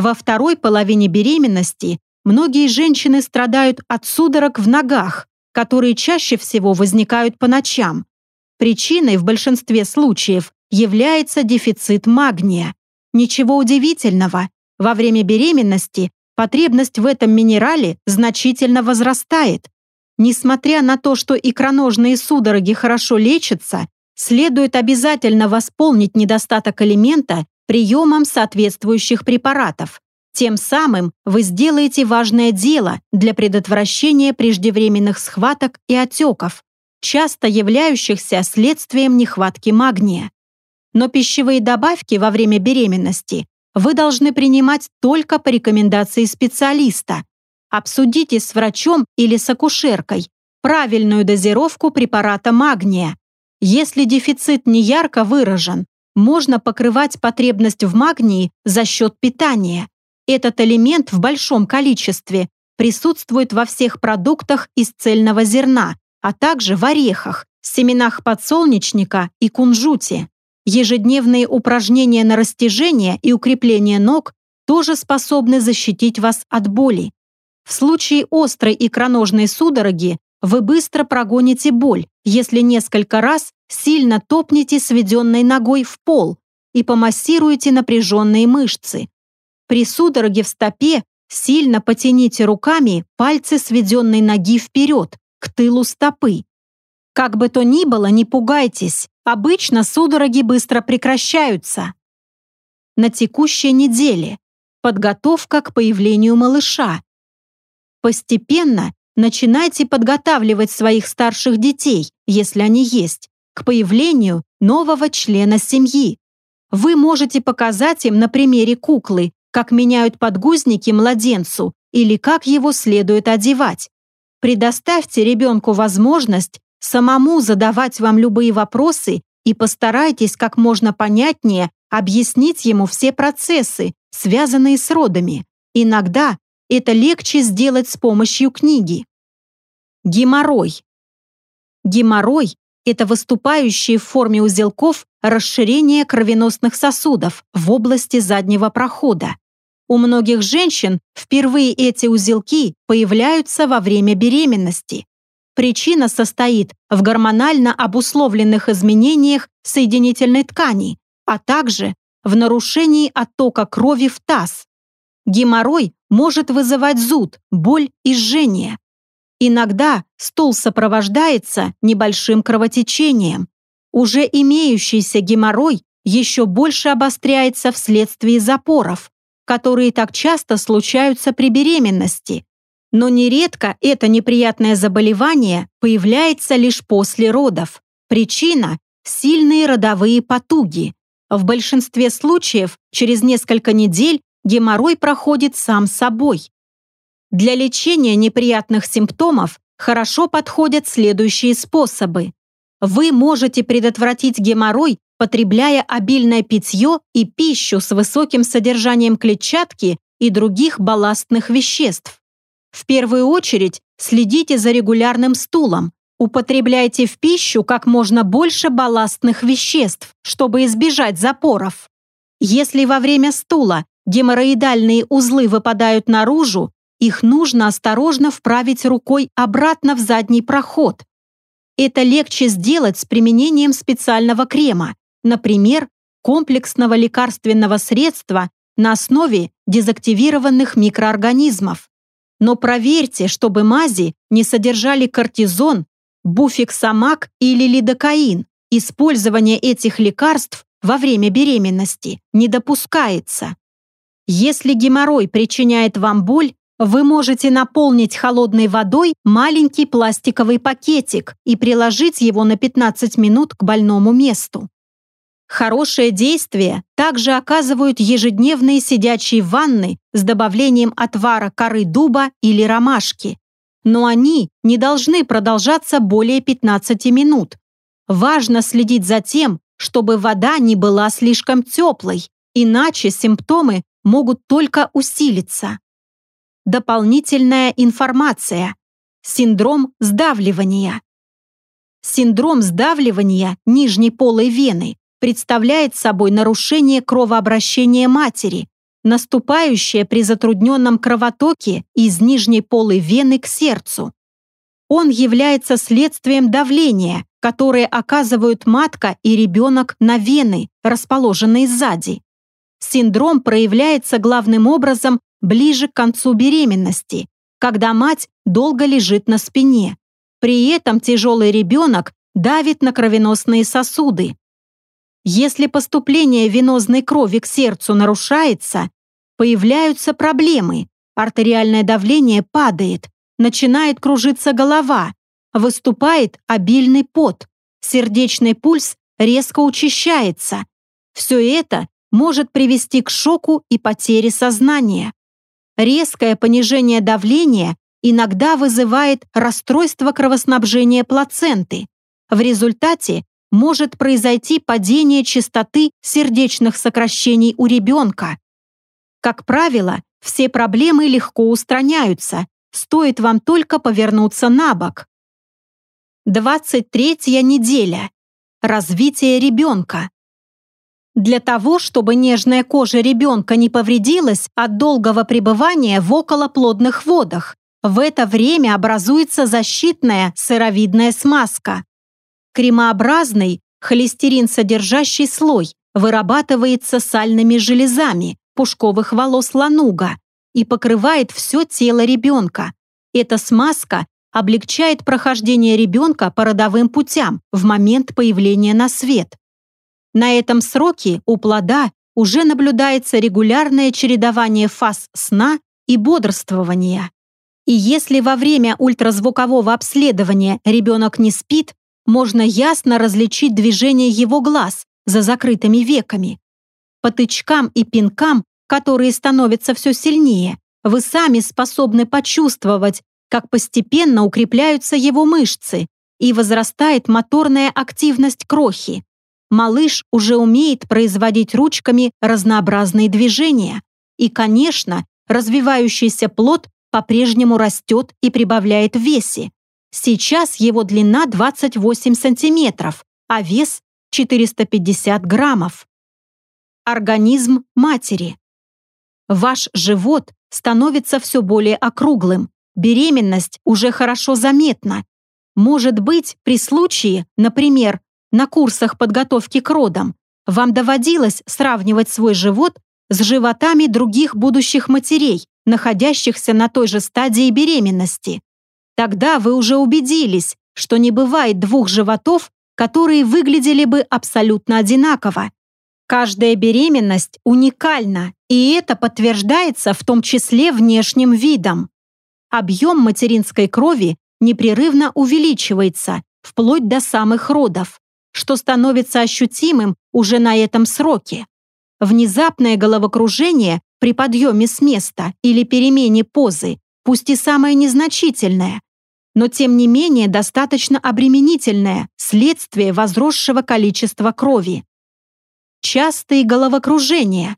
Во второй половине беременности многие женщины страдают от судорог в ногах, которые чаще всего возникают по ночам. Причиной в большинстве случаев является дефицит магния. Ничего удивительного, во время беременности потребность в этом минерале значительно возрастает. Несмотря на то, что икроножные судороги хорошо лечатся, следует обязательно восполнить недостаток элемента приемом соответствующих препаратов. Тем самым вы сделаете важное дело для предотвращения преждевременных схваток и отеков, часто являющихся следствием нехватки магния. Но пищевые добавки во время беременности вы должны принимать только по рекомендации специалиста. Обсудите с врачом или с акушеркой правильную дозировку препарата магния, если дефицит не ярко выражен, можно покрывать потребность в магнии за счет питания. Этот элемент в большом количестве присутствует во всех продуктах из цельного зерна, а также в орехах, семенах подсолнечника и кунжуте. Ежедневные упражнения на растяжение и укрепление ног тоже способны защитить вас от боли. В случае острой икроножной судороги вы быстро прогоните боль, если несколько раз сильно топнете сведенной ногой в пол и помассируете напряженные мышцы. При судороге в стопе сильно потяните руками пальцы сведенной ноги вперед, к тылу стопы. Как бы то ни было, не пугайтесь, обычно судороги быстро прекращаются. На текущей неделе подготовка к появлению малыша. Постепенно начинайте подготавливать своих старших детей, если они есть, к появлению нового члена семьи. Вы можете показать им на примере куклы, как меняют подгузники младенцу или как его следует одевать. Предоставьте ребенку возможность самому задавать вам любые вопросы и постарайтесь как можно понятнее объяснить ему все процессы, связанные с родами. Иногда это легче сделать с помощью книги. Геморрой. Геморрой – это выступающие в форме узелков расширение кровеносных сосудов в области заднего прохода. У многих женщин впервые эти узелки появляются во время беременности. Причина состоит в гормонально обусловленных изменениях соединительной ткани, а также в нарушении оттока крови в таз. Геморрой может вызывать зуд, боль и жжение. Иногда стул сопровождается небольшим кровотечением. Уже имеющийся геморрой еще больше обостряется вследствие запоров, которые так часто случаются при беременности. Но нередко это неприятное заболевание появляется лишь после родов. Причина – сильные родовые потуги. В большинстве случаев через несколько недель геморрой проходит сам собой. Для лечения неприятных симптомов хорошо подходят следующие способы. Вы можете предотвратить геморрой, потребляя обильное питье и пищу с высоким содержанием клетчатки и других балластных веществ. В первую очередь следите за регулярным стулом. Употребляйте в пищу как можно больше балластных веществ, чтобы избежать запоров. Если во время стула геморроидальные узлы выпадают наружу, их нужно осторожно вправить рукой обратно в задний проход. Это легче сделать с применением специального крема, например, комплексного лекарственного средства на основе дезактивированных микроорганизмов. Но проверьте, чтобы мази не содержали кортизон, буфиксамак или лидокаин. Использование этих лекарств во время беременности не допускается. Если геморрой причиняет вам боль, вы можете наполнить холодной водой маленький пластиковый пакетик и приложить его на 15 минут к больному месту. Хорошее действие также оказывают ежедневные сидячие ванны с добавлением отвара коры дуба или ромашки. Но они не должны продолжаться более 15 минут. Важно следить за тем, чтобы вода не была слишком теплой, иначе симптомы могут только усилиться. Дополнительная информация. Синдром сдавливания. Синдром сдавливания нижней полой вены представляет собой нарушение кровообращения матери, наступающее при затрудненном кровотоке из нижней полой вены к сердцу. Он является следствием давления, которое оказывают матка и ребенок на вены, расположенные сзади. Синдром проявляется главным образом ближе к концу беременности, когда мать долго лежит на спине. При этом тяжелый ребенок давит на кровеносные сосуды, если поступление венозной крови к сердцу нарушается, появляются проблемы, артериальное давление падает, начинает кружиться голова, выступает обильный пот, сердечный пульс резко учащается. Все это может привести к шоку и потере сознания. Резкое понижение давления иногда вызывает расстройство кровоснабжения плаценты. В результате может произойти падение частоты сердечных сокращений у ребенка. Как правило, все проблемы легко устраняются, стоит вам только повернуться на бок. 23 неделя. Развитие ребенка. Для того, чтобы нежная кожа ребенка не повредилась от долгого пребывания в околоплодных водах, в это время образуется защитная сыровидная смазка. Кремообразный, холестерин содержащий слой вырабатывается сальными железами пушковых волос лануга и покрывает все тело ребенка. Эта смазка облегчает прохождение ребенка по родовым путям в момент появления на свет. На этом сроке у плода уже наблюдается регулярное чередование фаз сна и бодрствования. И если во время ультразвукового обследования ребенок не спит, можно ясно различить движение его глаз за закрытыми веками. По тычкам и пинкам, которые становятся все сильнее, вы сами способны почувствовать, как постепенно укрепляются его мышцы и возрастает моторная активность крохи. Малыш уже умеет производить ручками разнообразные движения. И, конечно, развивающийся плод по-прежнему растет и прибавляет в весе. Сейчас его длина 28 сантиметров, а вес 450 граммов. Организм матери. Ваш живот становится все более округлым. Беременность уже хорошо заметна. Может быть, при случае, например, на курсах подготовки к родам, вам доводилось сравнивать свой живот с животами других будущих матерей, находящихся на той же стадии беременности. Тогда вы уже убедились, что не бывает двух животов, которые выглядели бы абсолютно одинаково. Каждая беременность уникальна, и это подтверждается в том числе внешним видом. Объем материнской крови непрерывно увеличивается, вплоть до самых родов, что становится ощутимым уже на этом сроке. Внезапное головокружение при подъеме с места или перемене позы, пусть и самое незначительное, но тем не менее достаточно обременительное следствие возросшего количества крови. Частые головокружения.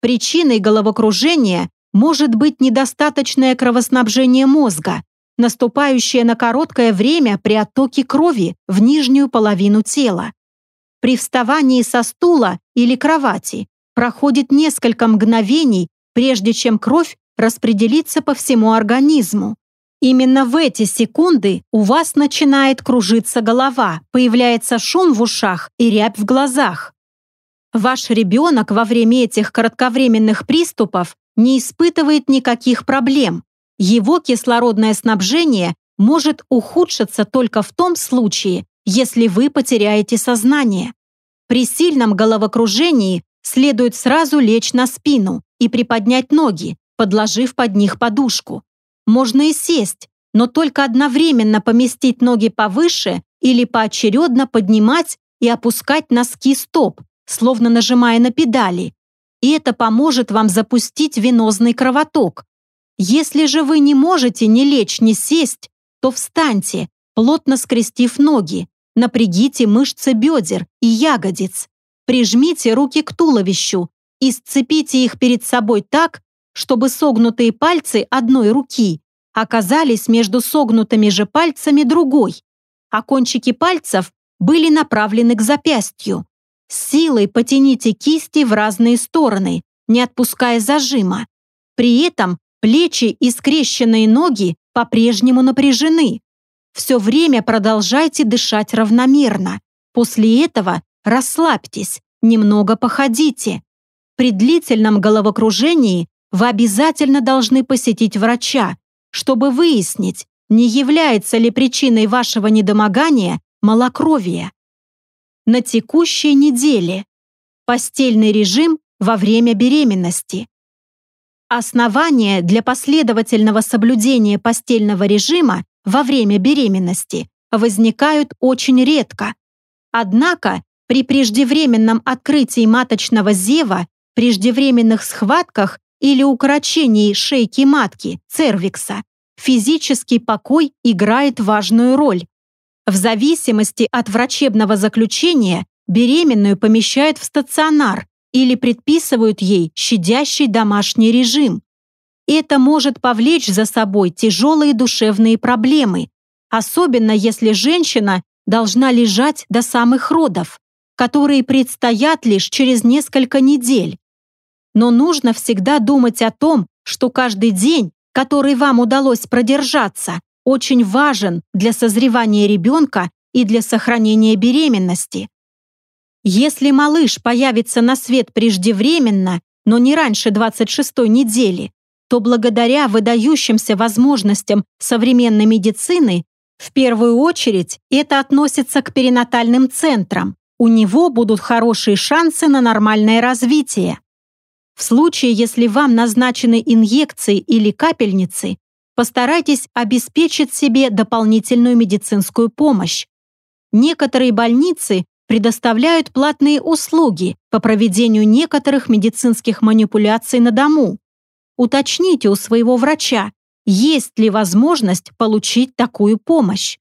Причиной головокружения может быть недостаточное кровоснабжение мозга, наступающее на короткое время при оттоке крови в нижнюю половину тела. При вставании со стула или кровати проходит несколько мгновений, прежде чем кровь распределится по всему организму. Именно в эти секунды у вас начинает кружиться голова, появляется шум в ушах и рябь в глазах. Ваш ребенок во время этих кратковременных приступов не испытывает никаких проблем. Его кислородное снабжение может ухудшиться только в том случае, если вы потеряете сознание. При сильном головокружении следует сразу лечь на спину и приподнять ноги, подложив под них подушку. Можно и сесть, но только одновременно поместить ноги повыше или поочередно поднимать и опускать носки стоп, словно нажимая на педали. И это поможет вам запустить венозный кровоток. Если же вы не можете ни лечь, ни сесть, то встаньте, плотно скрестив ноги, напрягите мышцы бедер и ягодиц, прижмите руки к туловищу и сцепите их перед собой так, чтобы согнутые пальцы одной руки оказались между согнутыми же пальцами другой, а кончики пальцев были направлены к запястью. силой потяните кисти в разные стороны, не отпуская зажима. При этом плечи и скрещенные ноги по-прежнему напряжены. Все время продолжайте дышать равномерно. После этого расслабьтесь, немного походите. При длительном головокружении вы обязательно должны посетить врача, чтобы выяснить, не является ли причиной вашего недомогания малокровие. На текущей неделе. Постельный режим во время беременности. Основания для последовательного соблюдения постельного режима во время беременности возникают очень редко. Однако при преждевременном открытии маточного зева, преждевременных схватках или укорочении шейки матки, цервикса, физический покой играет важную роль. В зависимости от врачебного заключения беременную помещают в стационар или предписывают ей щадящий домашний режим. Это может повлечь за собой тяжелые душевные проблемы, особенно если женщина должна лежать до самых родов, которые предстоят лишь через несколько недель, но нужно всегда думать о том, что каждый день, который вам удалось продержаться, очень важен для созревания ребенка и для сохранения беременности. Если малыш появится на свет преждевременно, но не раньше 26-й недели, то благодаря выдающимся возможностям современной медицины в первую очередь это относится к перинатальным центрам. У него будут хорошие шансы на нормальное развитие. В случае, если вам назначены инъекции или капельницы, постарайтесь обеспечить себе дополнительную медицинскую помощь. Некоторые больницы предоставляют платные услуги по проведению некоторых медицинских манипуляций на дому. Уточните у своего врача, есть ли возможность получить такую помощь.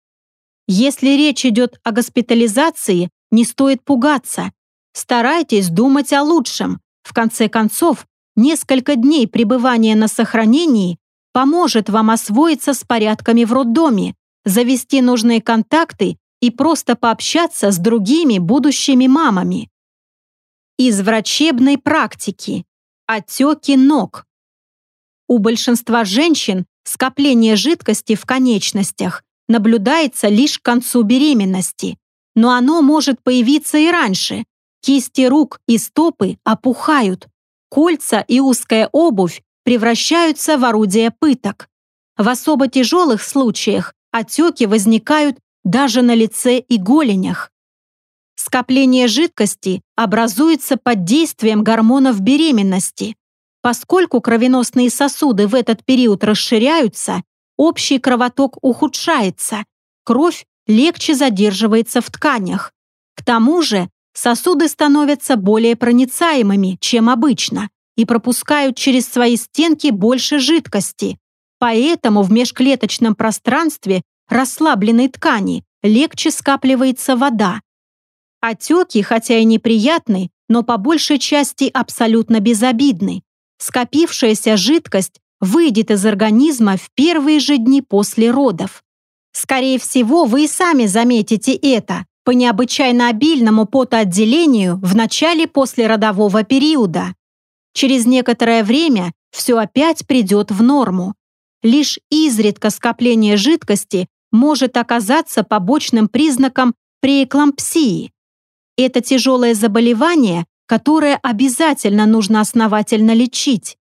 Если речь идет о госпитализации, не стоит пугаться. Старайтесь думать о лучшем, в конце концов, несколько дней пребывания на сохранении поможет вам освоиться с порядками в роддоме, завести нужные контакты и просто пообщаться с другими будущими мамами. Из врачебной практики. Отеки ног. У большинства женщин скопление жидкости в конечностях наблюдается лишь к концу беременности, но оно может появиться и раньше, Кисти рук и стопы опухают. Кольца и узкая обувь превращаются в орудие пыток. В особо тяжелых случаях отеки возникают даже на лице и голенях. Скопление жидкости образуется под действием гормонов беременности. Поскольку кровеносные сосуды в этот период расширяются, общий кровоток ухудшается, кровь легче задерживается в тканях. К тому же сосуды становятся более проницаемыми, чем обычно, и пропускают через свои стенки больше жидкости. Поэтому в межклеточном пространстве расслабленной ткани легче скапливается вода. Отеки, хотя и неприятны, но по большей части абсолютно безобидны. Скопившаяся жидкость выйдет из организма в первые же дни после родов. Скорее всего, вы и сами заметите это по необычайно обильному потоотделению в начале послеродового периода. Через некоторое время все опять придет в норму. Лишь изредка скопление жидкости может оказаться побочным признаком преэклампсии. Это тяжелое заболевание, которое обязательно нужно основательно лечить.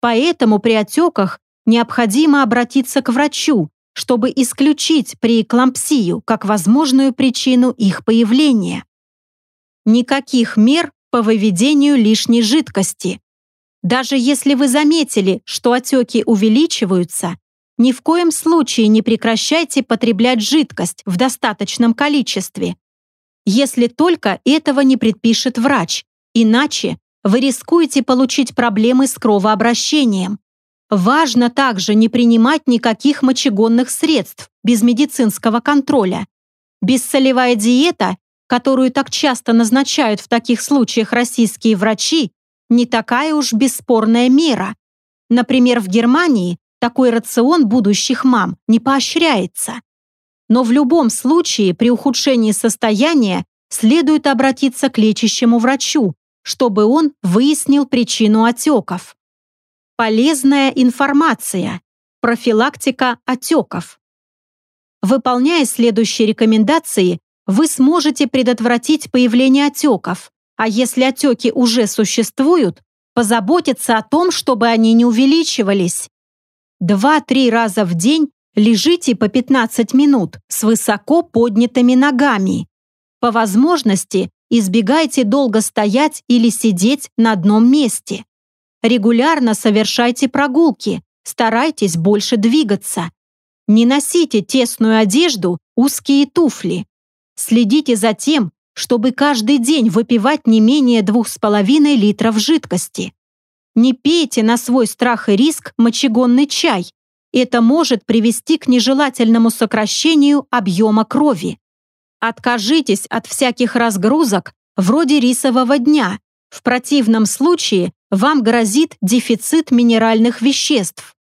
Поэтому при отеках необходимо обратиться к врачу, чтобы исключить преэклампсию как возможную причину их появления. Никаких мер по выведению лишней жидкости. Даже если вы заметили, что отеки увеличиваются, ни в коем случае не прекращайте потреблять жидкость в достаточном количестве, если только этого не предпишет врач, иначе вы рискуете получить проблемы с кровообращением. Важно также не принимать никаких мочегонных средств без медицинского контроля. Бессолевая диета, которую так часто назначают в таких случаях российские врачи, не такая уж бесспорная мера. Например, в Германии такой рацион будущих мам не поощряется. Но в любом случае при ухудшении состояния следует обратиться к лечащему врачу, чтобы он выяснил причину отеков. Полезная информация. Профилактика отеков. Выполняя следующие рекомендации, вы сможете предотвратить появление отеков, а если отеки уже существуют, позаботиться о том, чтобы они не увеличивались. Два-три раза в день лежите по 15 минут с высоко поднятыми ногами. По возможности избегайте долго стоять или сидеть на одном месте. Регулярно совершайте прогулки, старайтесь больше двигаться. Не носите тесную одежду, узкие туфли. Следите за тем, чтобы каждый день выпивать не менее 2,5 литров жидкости. Не пейте на свой страх и риск мочегонный чай. Это может привести к нежелательному сокращению объема крови. Откажитесь от всяких разгрузок вроде рисового дня. В противном случае вам грозит дефицит минеральных веществ.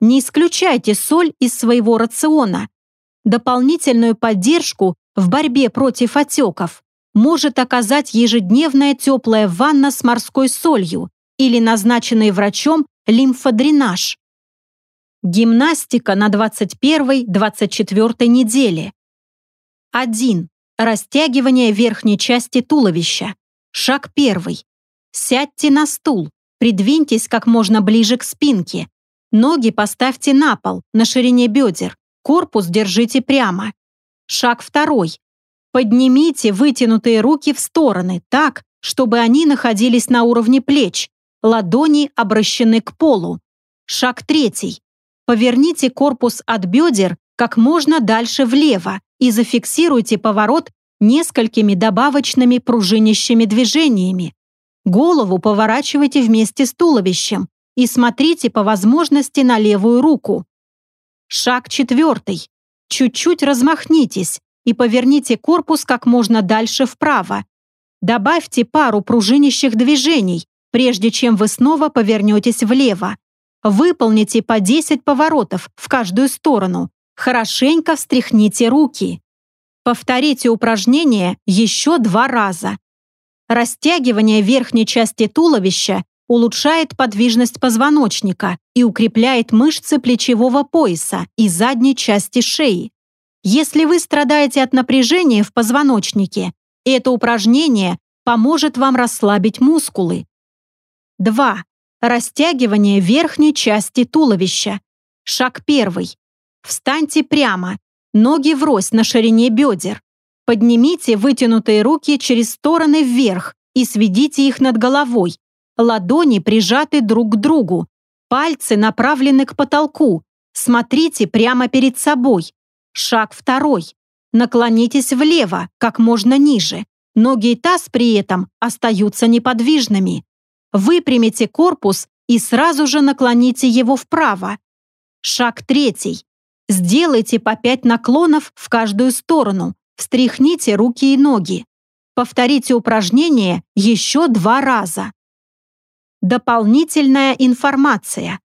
Не исключайте соль из своего рациона. Дополнительную поддержку в борьбе против отеков может оказать ежедневная теплая ванна с морской солью, или назначенный врачом лимфодренаж. Гимнастика на 21-24 неделе. 1. Растягивание верхней части туловища. Шаг 1. Сядьте на стул, придвиньтесь как можно ближе к спинке. Ноги поставьте на пол, на ширине бедер. Корпус держите прямо. Шаг 2. Поднимите вытянутые руки в стороны так, чтобы они находились на уровне плеч, ладони обращены к полу. Шаг третий. Поверните корпус от бедер как можно дальше влево и зафиксируйте поворот несколькими добавочными пружинящими движениями. Голову поворачивайте вместе с туловищем и смотрите по возможности на левую руку. Шаг четвертый. Чуть-чуть размахнитесь и поверните корпус как можно дальше вправо. Добавьте пару пружинящих движений, прежде чем вы снова повернетесь влево. Выполните по 10 поворотов в каждую сторону. Хорошенько встряхните руки. Повторите упражнение еще два раза. Растягивание верхней части туловища улучшает подвижность позвоночника и укрепляет мышцы плечевого пояса и задней части шеи. Если вы страдаете от напряжения в позвоночнике, это упражнение поможет вам расслабить мускулы, 2. Растягивание верхней части туловища. Шаг 1. Встаньте прямо, ноги врозь на ширине бедер. Поднимите вытянутые руки через стороны вверх и сведите их над головой. Ладони прижаты друг к другу. Пальцы направлены к потолку. Смотрите прямо перед собой. Шаг второй. Наклонитесь влево, как можно ниже. Ноги и таз при этом остаются неподвижными. выпрямите корпус и сразу же наклоните его вправо. Шаг третий. Сделайте по 5 наклонов в каждую сторону. Встряхните руки и ноги. Повторите упражнение еще два раза. Дополнительная информация.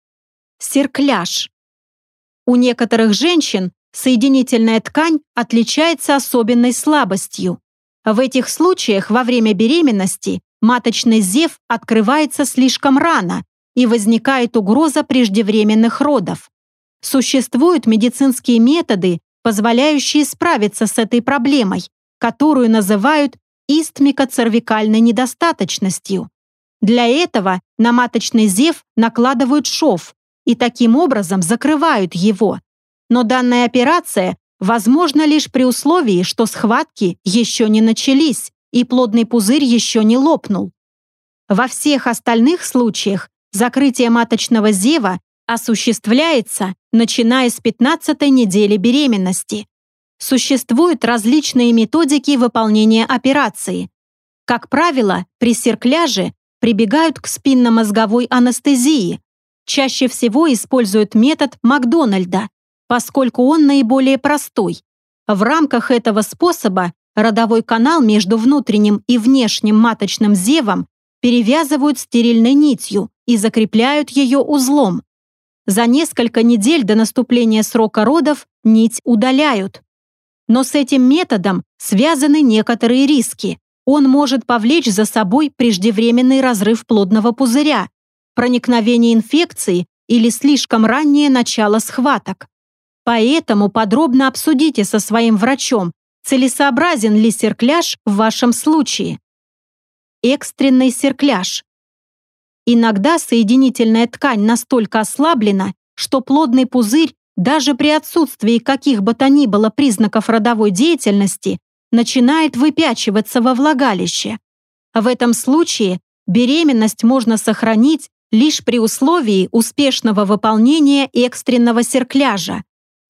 Серкляж. У некоторых женщин соединительная ткань отличается особенной слабостью. В этих случаях во время беременности маточный зев открывается слишком рано и возникает угроза преждевременных родов. Существуют медицинские методы, позволяющие справиться с этой проблемой, которую называют истмикоцервикальной недостаточностью. Для этого на маточный зев накладывают шов и таким образом закрывают его. Но данная операция возможна лишь при условии, что схватки еще не начались и плодный пузырь еще не лопнул. Во всех остальных случаях закрытие маточного зева осуществляется, начиная с 15 недели беременности. Существуют различные методики выполнения операции. Как правило, при серкляже прибегают к спинномозговой анестезии. Чаще всего используют метод Макдональда, поскольку он наиболее простой. В рамках этого способа родовой канал между внутренним и внешним маточным зевом перевязывают стерильной нитью и закрепляют ее узлом. За несколько недель до наступления срока родов нить удаляют. Но с этим методом связаны некоторые риски. Он может повлечь за собой преждевременный разрыв плодного пузыря, проникновение инфекции или слишком раннее начало схваток. Поэтому подробно обсудите со своим врачом, целесообразен ли серкляж в вашем случае. Экстренный серкляж. Иногда соединительная ткань настолько ослаблена, что плодный пузырь даже при отсутствии каких бы то ни было признаков родовой деятельности начинает выпячиваться во влагалище. В этом случае беременность можно сохранить лишь при условии успешного выполнения экстренного серкляжа.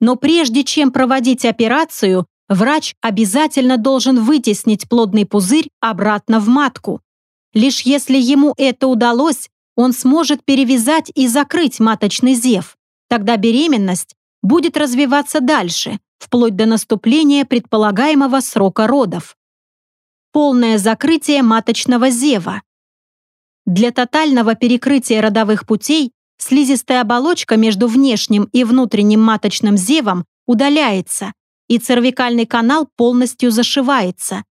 Но прежде чем проводить операцию, врач обязательно должен вытеснить плодный пузырь обратно в матку. Лишь если ему это удалось, он сможет перевязать и закрыть маточный зев. Тогда беременность будет развиваться дальше, вплоть до наступления предполагаемого срока родов. Полное закрытие маточного зева. Для тотального перекрытия родовых путей слизистая оболочка между внешним и внутренним маточным зевом удаляется, и цервикальный канал полностью зашивается.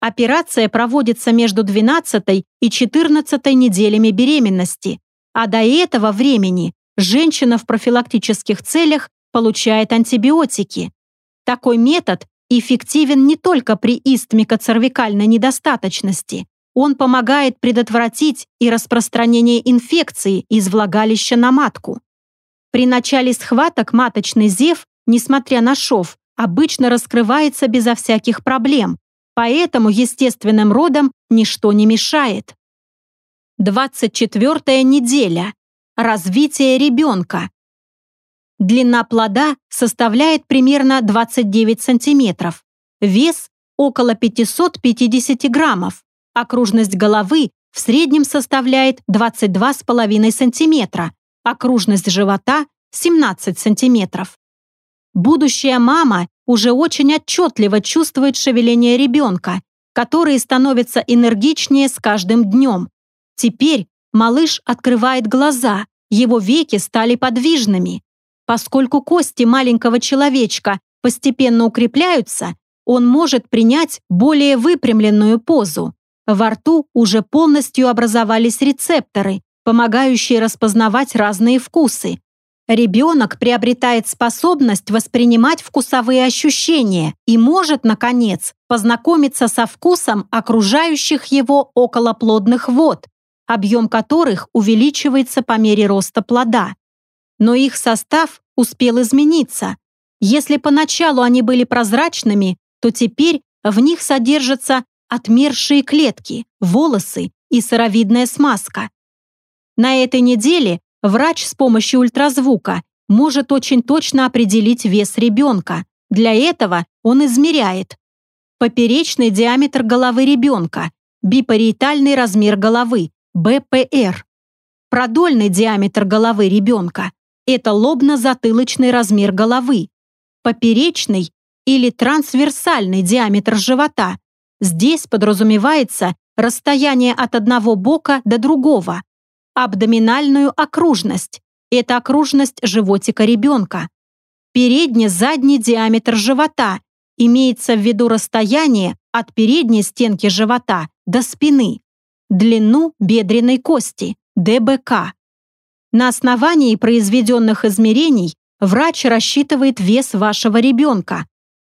Операция проводится между 12 и 14 неделями беременности, а до этого времени женщина в профилактических целях получает антибиотики. Такой метод эффективен не только при истмикоцервикальной недостаточности. Он помогает предотвратить и распространение инфекции из влагалища на матку. При начале схваток маточный зев, несмотря на шов, обычно раскрывается безо всяких проблем, Поэтому естественным родам ничто не мешает. 24 неделя. Развитие ребенка. Длина плода составляет примерно 29 сантиметров. Вес около 550 граммов. Окружность головы в среднем составляет 22,5 сантиметра. Окружность живота – 17 сантиметров. Будущая мама уже очень отчетливо чувствует шевеление ребенка, который становится энергичнее с каждым днем. Теперь малыш открывает глаза, его веки стали подвижными. Поскольку кости маленького человечка постепенно укрепляются, он может принять более выпрямленную позу. Во рту уже полностью образовались рецепторы, помогающие распознавать разные вкусы, Ребенок приобретает способность воспринимать вкусовые ощущения и может, наконец, познакомиться со вкусом окружающих его околоплодных вод, объем которых увеличивается по мере роста плода. Но их состав успел измениться. Если поначалу они были прозрачными, то теперь в них содержатся отмершие клетки, волосы и сыровидная смазка. На этой неделе Врач с помощью ультразвука может очень точно определить вес ребенка. Для этого он измеряет поперечный диаметр головы ребенка, бипариетальный размер головы, БПР. Продольный диаметр головы ребенка – это лобно-затылочный размер головы. Поперечный или трансверсальный диаметр живота. Здесь подразумевается расстояние от одного бока до другого. Абдоминальную окружность – это окружность животика ребенка. Передне-задний диаметр живота имеется в виду расстояние от передней стенки живота до спины, длину бедренной кости, ДБК. На основании произведенных измерений врач рассчитывает вес вашего ребенка.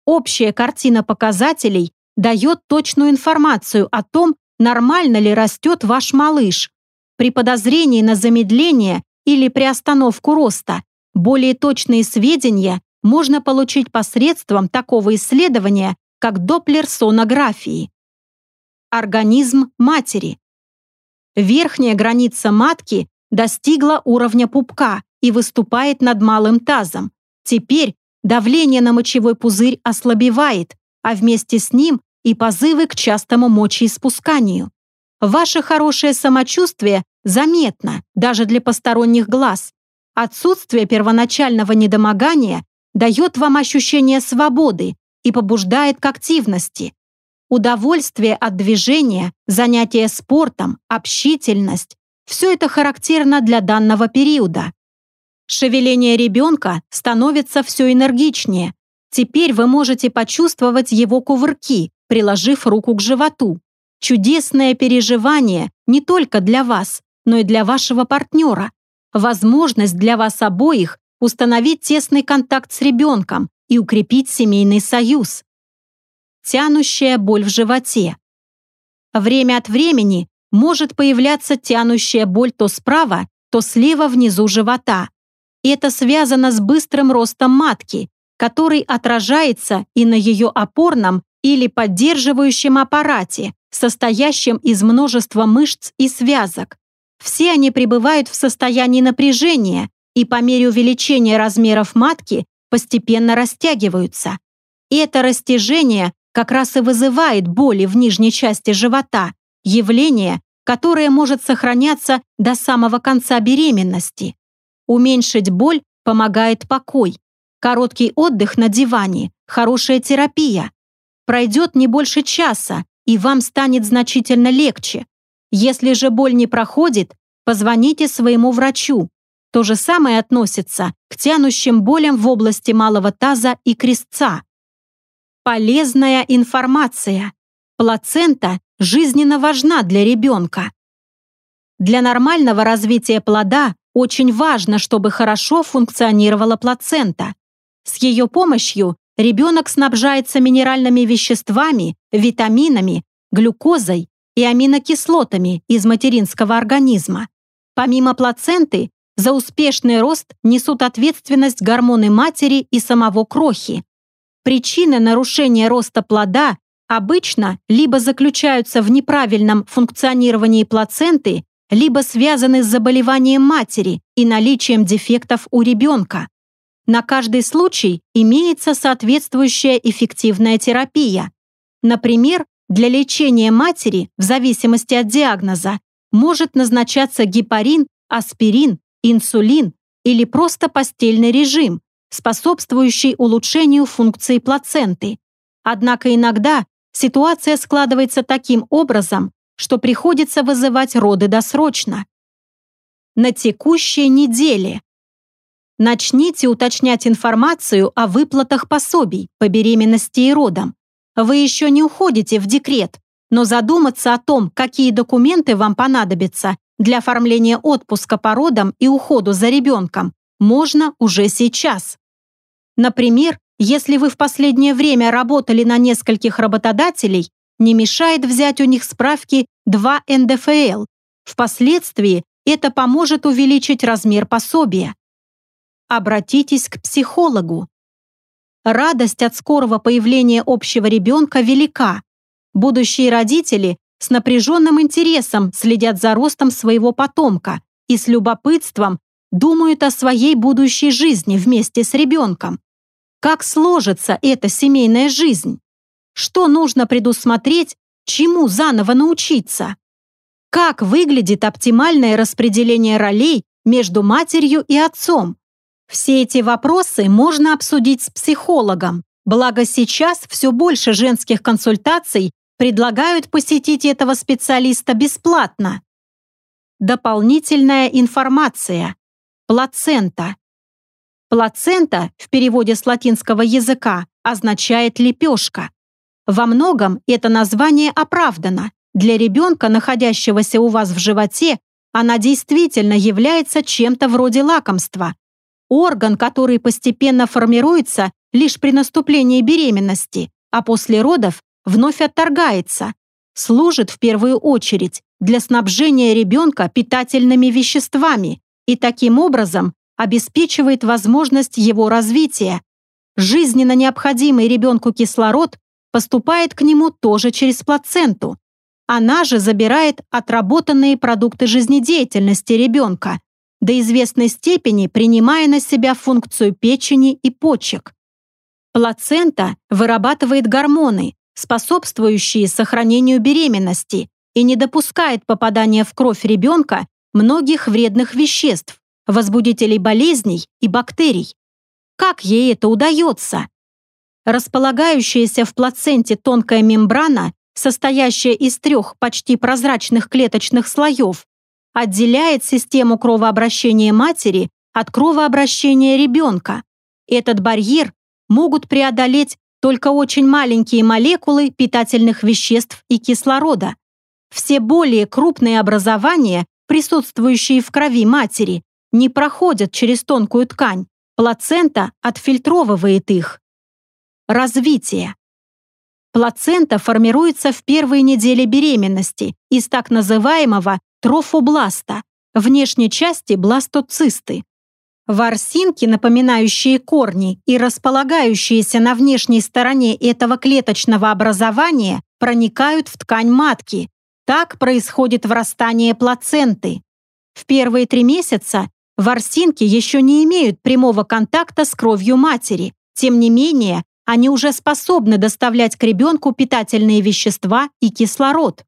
Общая картина показателей дает точную информацию о том, нормально ли растет ваш малыш. При подозрении на замедление или приостановку роста более точные сведения можно получить посредством такого исследования, как доплер-сонографии. Организм матери. Верхняя граница матки достигла уровня пупка и выступает над малым тазом. Теперь давление на мочевой пузырь ослабевает, а вместе с ним и позывы к частому мочеиспусканию. Ваше хорошее самочувствие заметно даже для посторонних глаз. Отсутствие первоначального недомогания дает вам ощущение свободы и побуждает к активности. Удовольствие от движения, занятие спортом, общительность – все это характерно для данного периода. Шевеление ребенка становится все энергичнее. Теперь вы можете почувствовать его кувырки, приложив руку к животу. Чудесное переживание не только для вас, но и для вашего партнера. Возможность для вас обоих установить тесный контакт с ребенком и укрепить семейный союз. Тянущая боль в животе. Время от времени может появляться тянущая боль то справа, то слева внизу живота. Это связано с быстрым ростом матки, который отражается и на ее опорном или поддерживающем аппарате, состоящем из множества мышц и связок. Все они пребывают в состоянии напряжения, и по мере увеличения размеров матки постепенно растягиваются. И это растяжение как раз и вызывает боли в нижней части живота, явление, которое может сохраняться до самого конца беременности. Уменьшить боль помогает покой. Короткий отдых на диване – хорошая терапия. Пройдет не больше часа, и вам станет значительно легче. Если же боль не проходит, позвоните своему врачу, то же самое относится к тянущим болям в области малого таза и крестца. Полезная информация. Плацента жизненно важна для ребенка. Для нормального развития плода очень важно, чтобы хорошо функционировала плацента. С ее помощью ребенок снабжается минеральными веществами, витаминами, глюкозой и аминокислотами из материнского организма. Помимо плаценты, за успешный рост несут ответственность гормоны матери и самого крохи. Причины нарушения роста плода обычно либо заключаются в неправильном функционировании плаценты, либо связаны с заболеванием матери и наличием дефектов у ребенка. На каждый случай имеется соответствующая эффективная терапия. Например, для лечения матери, в зависимости от диагноза, может назначаться гепарин, аспирин, инсулин или просто постельный режим, способствующий улучшению функции плаценты. Однако иногда ситуация складывается таким образом, что приходится вызывать роды досрочно. На текущей неделе начните уточнять информацию о выплатах пособий по беременности и родам. Вы еще не уходите в декрет, но задуматься о том, какие документы вам понадобятся для оформления отпуска по родам и уходу за ребенком можно уже сейчас. Например, если вы в последнее время работали на нескольких работодателей, не мешает взять у них справки 2 НДФЛ. Впоследствии это поможет увеличить размер пособия. Обратитесь к психологу. Радость от скорого появления общего ребенка велика. Будущие родители с напряженным интересом следят за ростом своего потомка и с любопытством думают о своей будущей жизни вместе с ребенком. Как сложится эта семейная жизнь? Что нужно предусмотреть, чему заново научиться? Как выглядит оптимальное распределение ролей между матерью и отцом? Все эти вопросы можно обсудить с психологом, благо сейчас все больше женских консультаций предлагают посетить этого специалиста бесплатно. Дополнительная информация. Плацента. Плацента в переводе с латинского языка означает «лепешка». Во многом это название оправдано. Для ребенка, находящегося у вас в животе, она действительно является чем-то вроде лакомства, Орган, который постепенно формируется лишь при наступлении беременности, а после родов вновь отторгается, служит в первую очередь для снабжения ребенка питательными веществами и таким образом обеспечивает возможность его развития. Жизненно необходимый ребенку кислород поступает к нему тоже через плаценту. Она же забирает отработанные продукты жизнедеятельности ребенка, до известной степени принимая на себя функцию печени и почек. Плацента вырабатывает гормоны, способствующие сохранению беременности и не допускает попадания в кровь ребенка многих вредных веществ, возбудителей болезней и бактерий. Как ей это удается? Располагающаяся в плаценте тонкая мембрана, состоящая из трех почти прозрачных клеточных слоев, отделяет систему кровообращения матери от кровообращения ребенка. Этот барьер могут преодолеть только очень маленькие молекулы питательных веществ и кислорода. Все более крупные образования, присутствующие в крови матери, не проходят через тонкую ткань. Плацента отфильтровывает их. Развитие. Плацента формируется в первые недели беременности из так называемого трофобласта, внешней части бластоцисты. Ворсинки, напоминающие корни и располагающиеся на внешней стороне этого клеточного образования, проникают в ткань матки. Так происходит врастание плаценты. В первые три месяца ворсинки еще не имеют прямого контакта с кровью матери. Тем не менее, они уже способны доставлять к ребенку питательные вещества и кислород.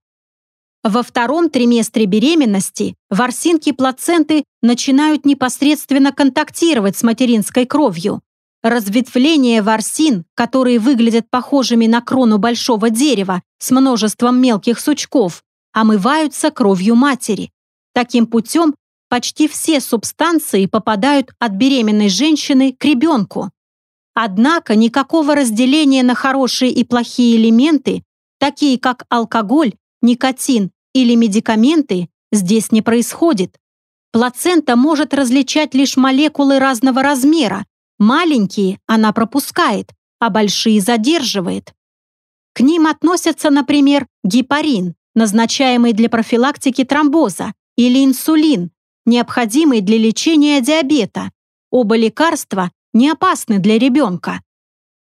Во втором триместре беременности ворсинки плаценты начинают непосредственно контактировать с материнской кровью. Разветвление ворсин, которые выглядят похожими на крону большого дерева с множеством мелких сучков, омываются кровью матери. Таким путем почти все субстанции попадают от беременной женщины к ребенку. Однако никакого разделения на хорошие и плохие элементы, такие как алкоголь, никотин или медикаменты здесь не происходит. Плацента может различать лишь молекулы разного размера. Маленькие она пропускает, а большие задерживает. К ним относятся, например, гепарин, назначаемый для профилактики тромбоза, или инсулин, необходимый для лечения диабета. Оба лекарства не опасны для ребенка.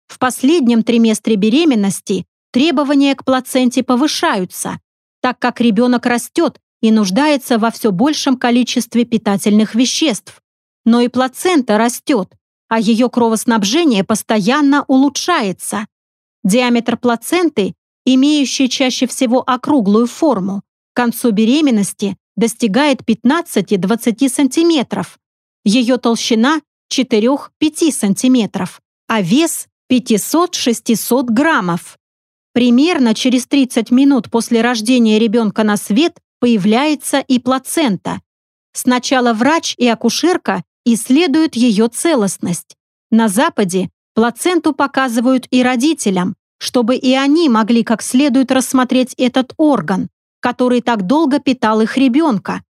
В последнем триместре беременности требования к плаценте повышаются, так как ребенок растет и нуждается во все большем количестве питательных веществ. Но и плацента растет, а ее кровоснабжение постоянно улучшается. Диаметр плаценты, имеющий чаще всего округлую форму, к концу беременности достигает 15-20 сантиметров. Ее толщина 4-5 сантиметров, а вес 500-600 граммов. Примерно через 30 минут после рождения ребенка на свет появляется и плацента. Сначала врач и акушерка исследуют ее целостность. На Западе плаценту показывают и родителям, чтобы и они могли как следует рассмотреть этот орган, который так долго питал их ребенка.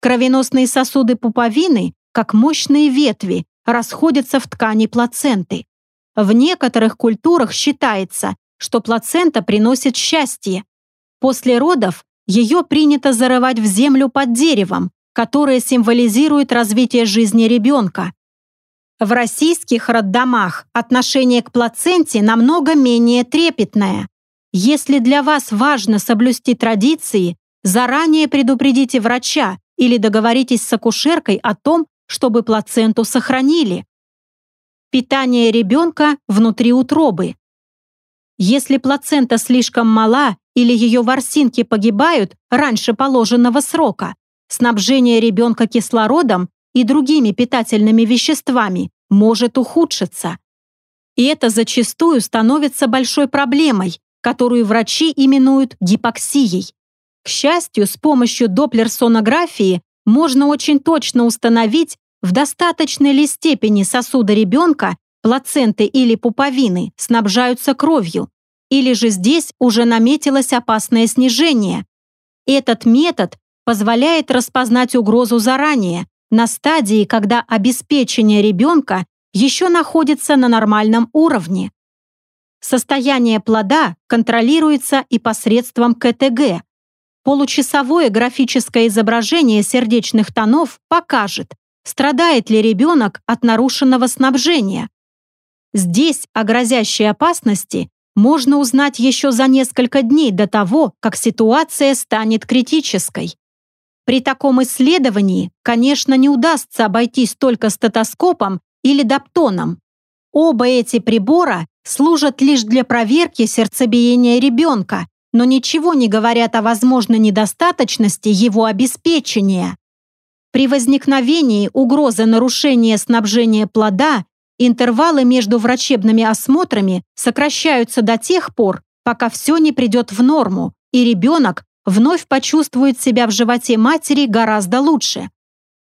Кровеносные сосуды пуповины, как мощные ветви, расходятся в ткани плаценты. В некоторых культурах считается, что плацента приносит счастье. После родов ее принято зарывать в землю под деревом, которое символизирует развитие жизни ребенка. В российских роддомах отношение к плаценте намного менее трепетное. Если для вас важно соблюсти традиции, заранее предупредите врача или договоритесь с акушеркой о том, чтобы плаценту сохранили. Питание ребенка внутри утробы. Если плацента слишком мала или ее ворсинки погибают раньше положенного срока, снабжение ребенка кислородом и другими питательными веществами может ухудшиться. И это зачастую становится большой проблемой, которую врачи именуют гипоксией. К счастью, с помощью доплерсонографии можно очень точно установить, в достаточной ли степени сосуды ребенка, плаценты или пуповины снабжаются кровью, или же здесь уже наметилось опасное снижение. Этот метод позволяет распознать угрозу заранее, на стадии, когда обеспечение ребенка еще находится на нормальном уровне. Состояние плода контролируется и посредством КТГ. Получасовое графическое изображение сердечных тонов покажет, страдает ли ребенок от нарушенного снабжения. Здесь о грозящей опасности можно узнать еще за несколько дней до того, как ситуация станет критической. При таком исследовании, конечно, не удастся обойтись только стетоскопом или доптоном. Оба эти прибора служат лишь для проверки сердцебиения ребенка, но ничего не говорят о возможной недостаточности его обеспечения. При возникновении угрозы нарушения снабжения плода интервалы между врачебными осмотрами сокращаются до тех пор, пока все не придет в норму, и ребенок вновь почувствует себя в животе матери гораздо лучше.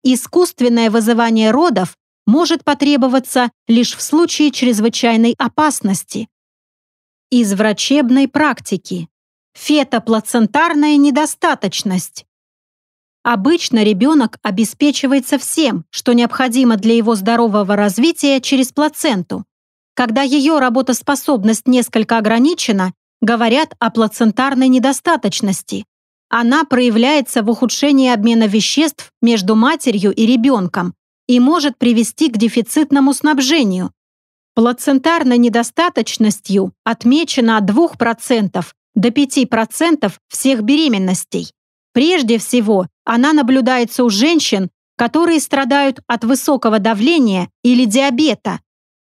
Искусственное вызывание родов может потребоваться лишь в случае чрезвычайной опасности. Из врачебной практики. Фетоплацентарная недостаточность. Обычно ребенок обеспечивается всем, что необходимо для его здорового развития через плаценту. Когда ее работоспособность несколько ограничена, говорят о плацентарной недостаточности. Она проявляется в ухудшении обмена веществ между матерью и ребенком, и может привести к дефицитному снабжению. Плацентарной недостаточностью отмечено от 2% до 5% всех беременностей. Прежде всего, она наблюдается у женщин, которые страдают от высокого давления или диабета.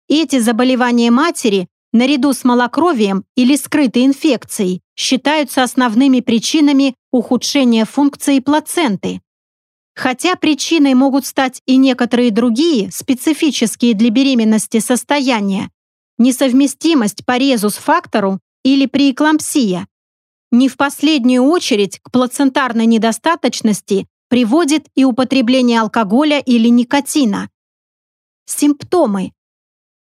Эти заболевания матери, наряду с малокровием или скрытой инфекцией, считаются основными причинами ухудшения функции плаценты. Хотя причиной могут стать и некоторые другие, специфические для беременности состояния, несовместимость по резус-фактору или преэклампсия. Не в последнюю очередь к плацентарной недостаточности приводит и употребление алкоголя или никотина. Симптомы.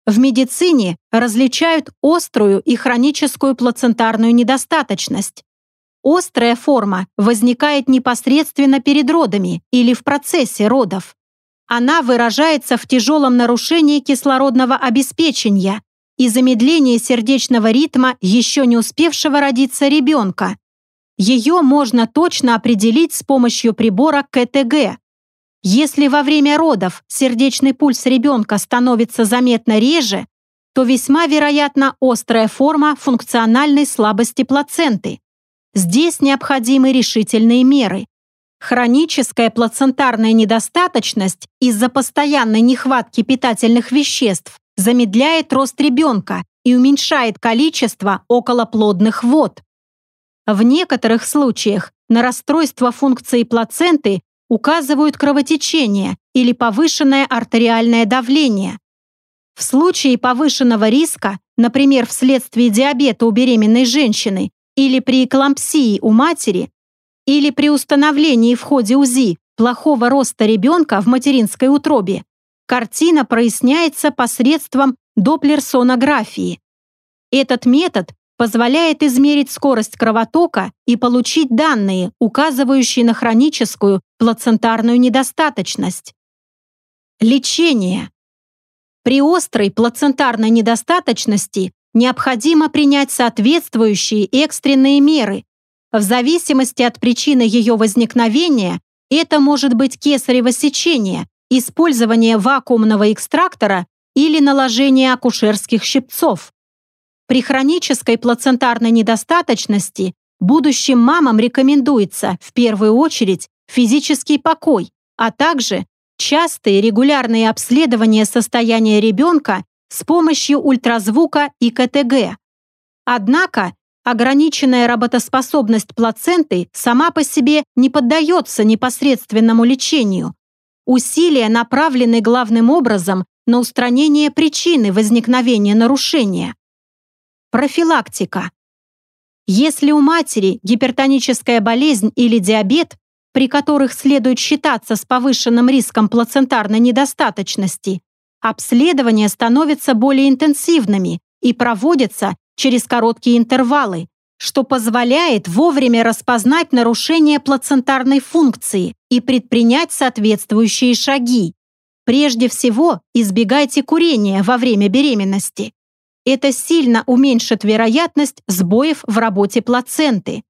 В медицине различают острую и хроническую плацентарную недостаточность. Острая форма возникает непосредственно перед родами или в процессе родов. Она выражается в тяжелом нарушении кислородного обеспечения и замедлении сердечного ритма еще не успевшего родиться ребенка. Ее можно точно определить с помощью прибора КТГ. Если во время родов сердечный пульс ребенка становится заметно реже, то весьма вероятна острая форма функциональной слабости плаценты. Здесь необходимы решительные меры. Хроническая плацентарная недостаточность из-за постоянной нехватки питательных веществ замедляет рост ребенка и уменьшает количество околоплодных вод. В некоторых случаях на расстройство функции плаценты указывают кровотечение или повышенное артериальное давление. В случае повышенного риска, например, вследствие диабета у беременной женщины, или при эклампсии у матери, или при установлении в ходе УЗИ плохого роста ребенка в материнской утробе, картина проясняется посредством доплерсонографии. Этот метод позволяет измерить скорость кровотока и получить данные, указывающие на хроническую плацентарную недостаточность. Лечение. При острой плацентарной недостаточности необходимо принять соответствующие экстренные меры. В зависимости от причины ее возникновения это может быть кесарево сечение, использование вакуумного экстрактора или наложение акушерских щипцов. При хронической плацентарной недостаточности будущим мамам рекомендуется в первую очередь физический покой, а также частые регулярные обследования состояния ребенка с помощью ультразвука и КТГ. Однако ограниченная работоспособность плаценты сама по себе не поддается непосредственному лечению. Усилия направлены главным образом на устранение причины возникновения нарушения. Профилактика. Если у матери гипертоническая болезнь или диабет, при которых следует считаться с повышенным риском плацентарной недостаточности, обследования становятся более интенсивными и проводятся через короткие интервалы, что позволяет вовремя распознать нарушение плацентарной функции и предпринять соответствующие шаги. Прежде всего, избегайте курения во время беременности. Это сильно уменьшит вероятность сбоев в работе плаценты.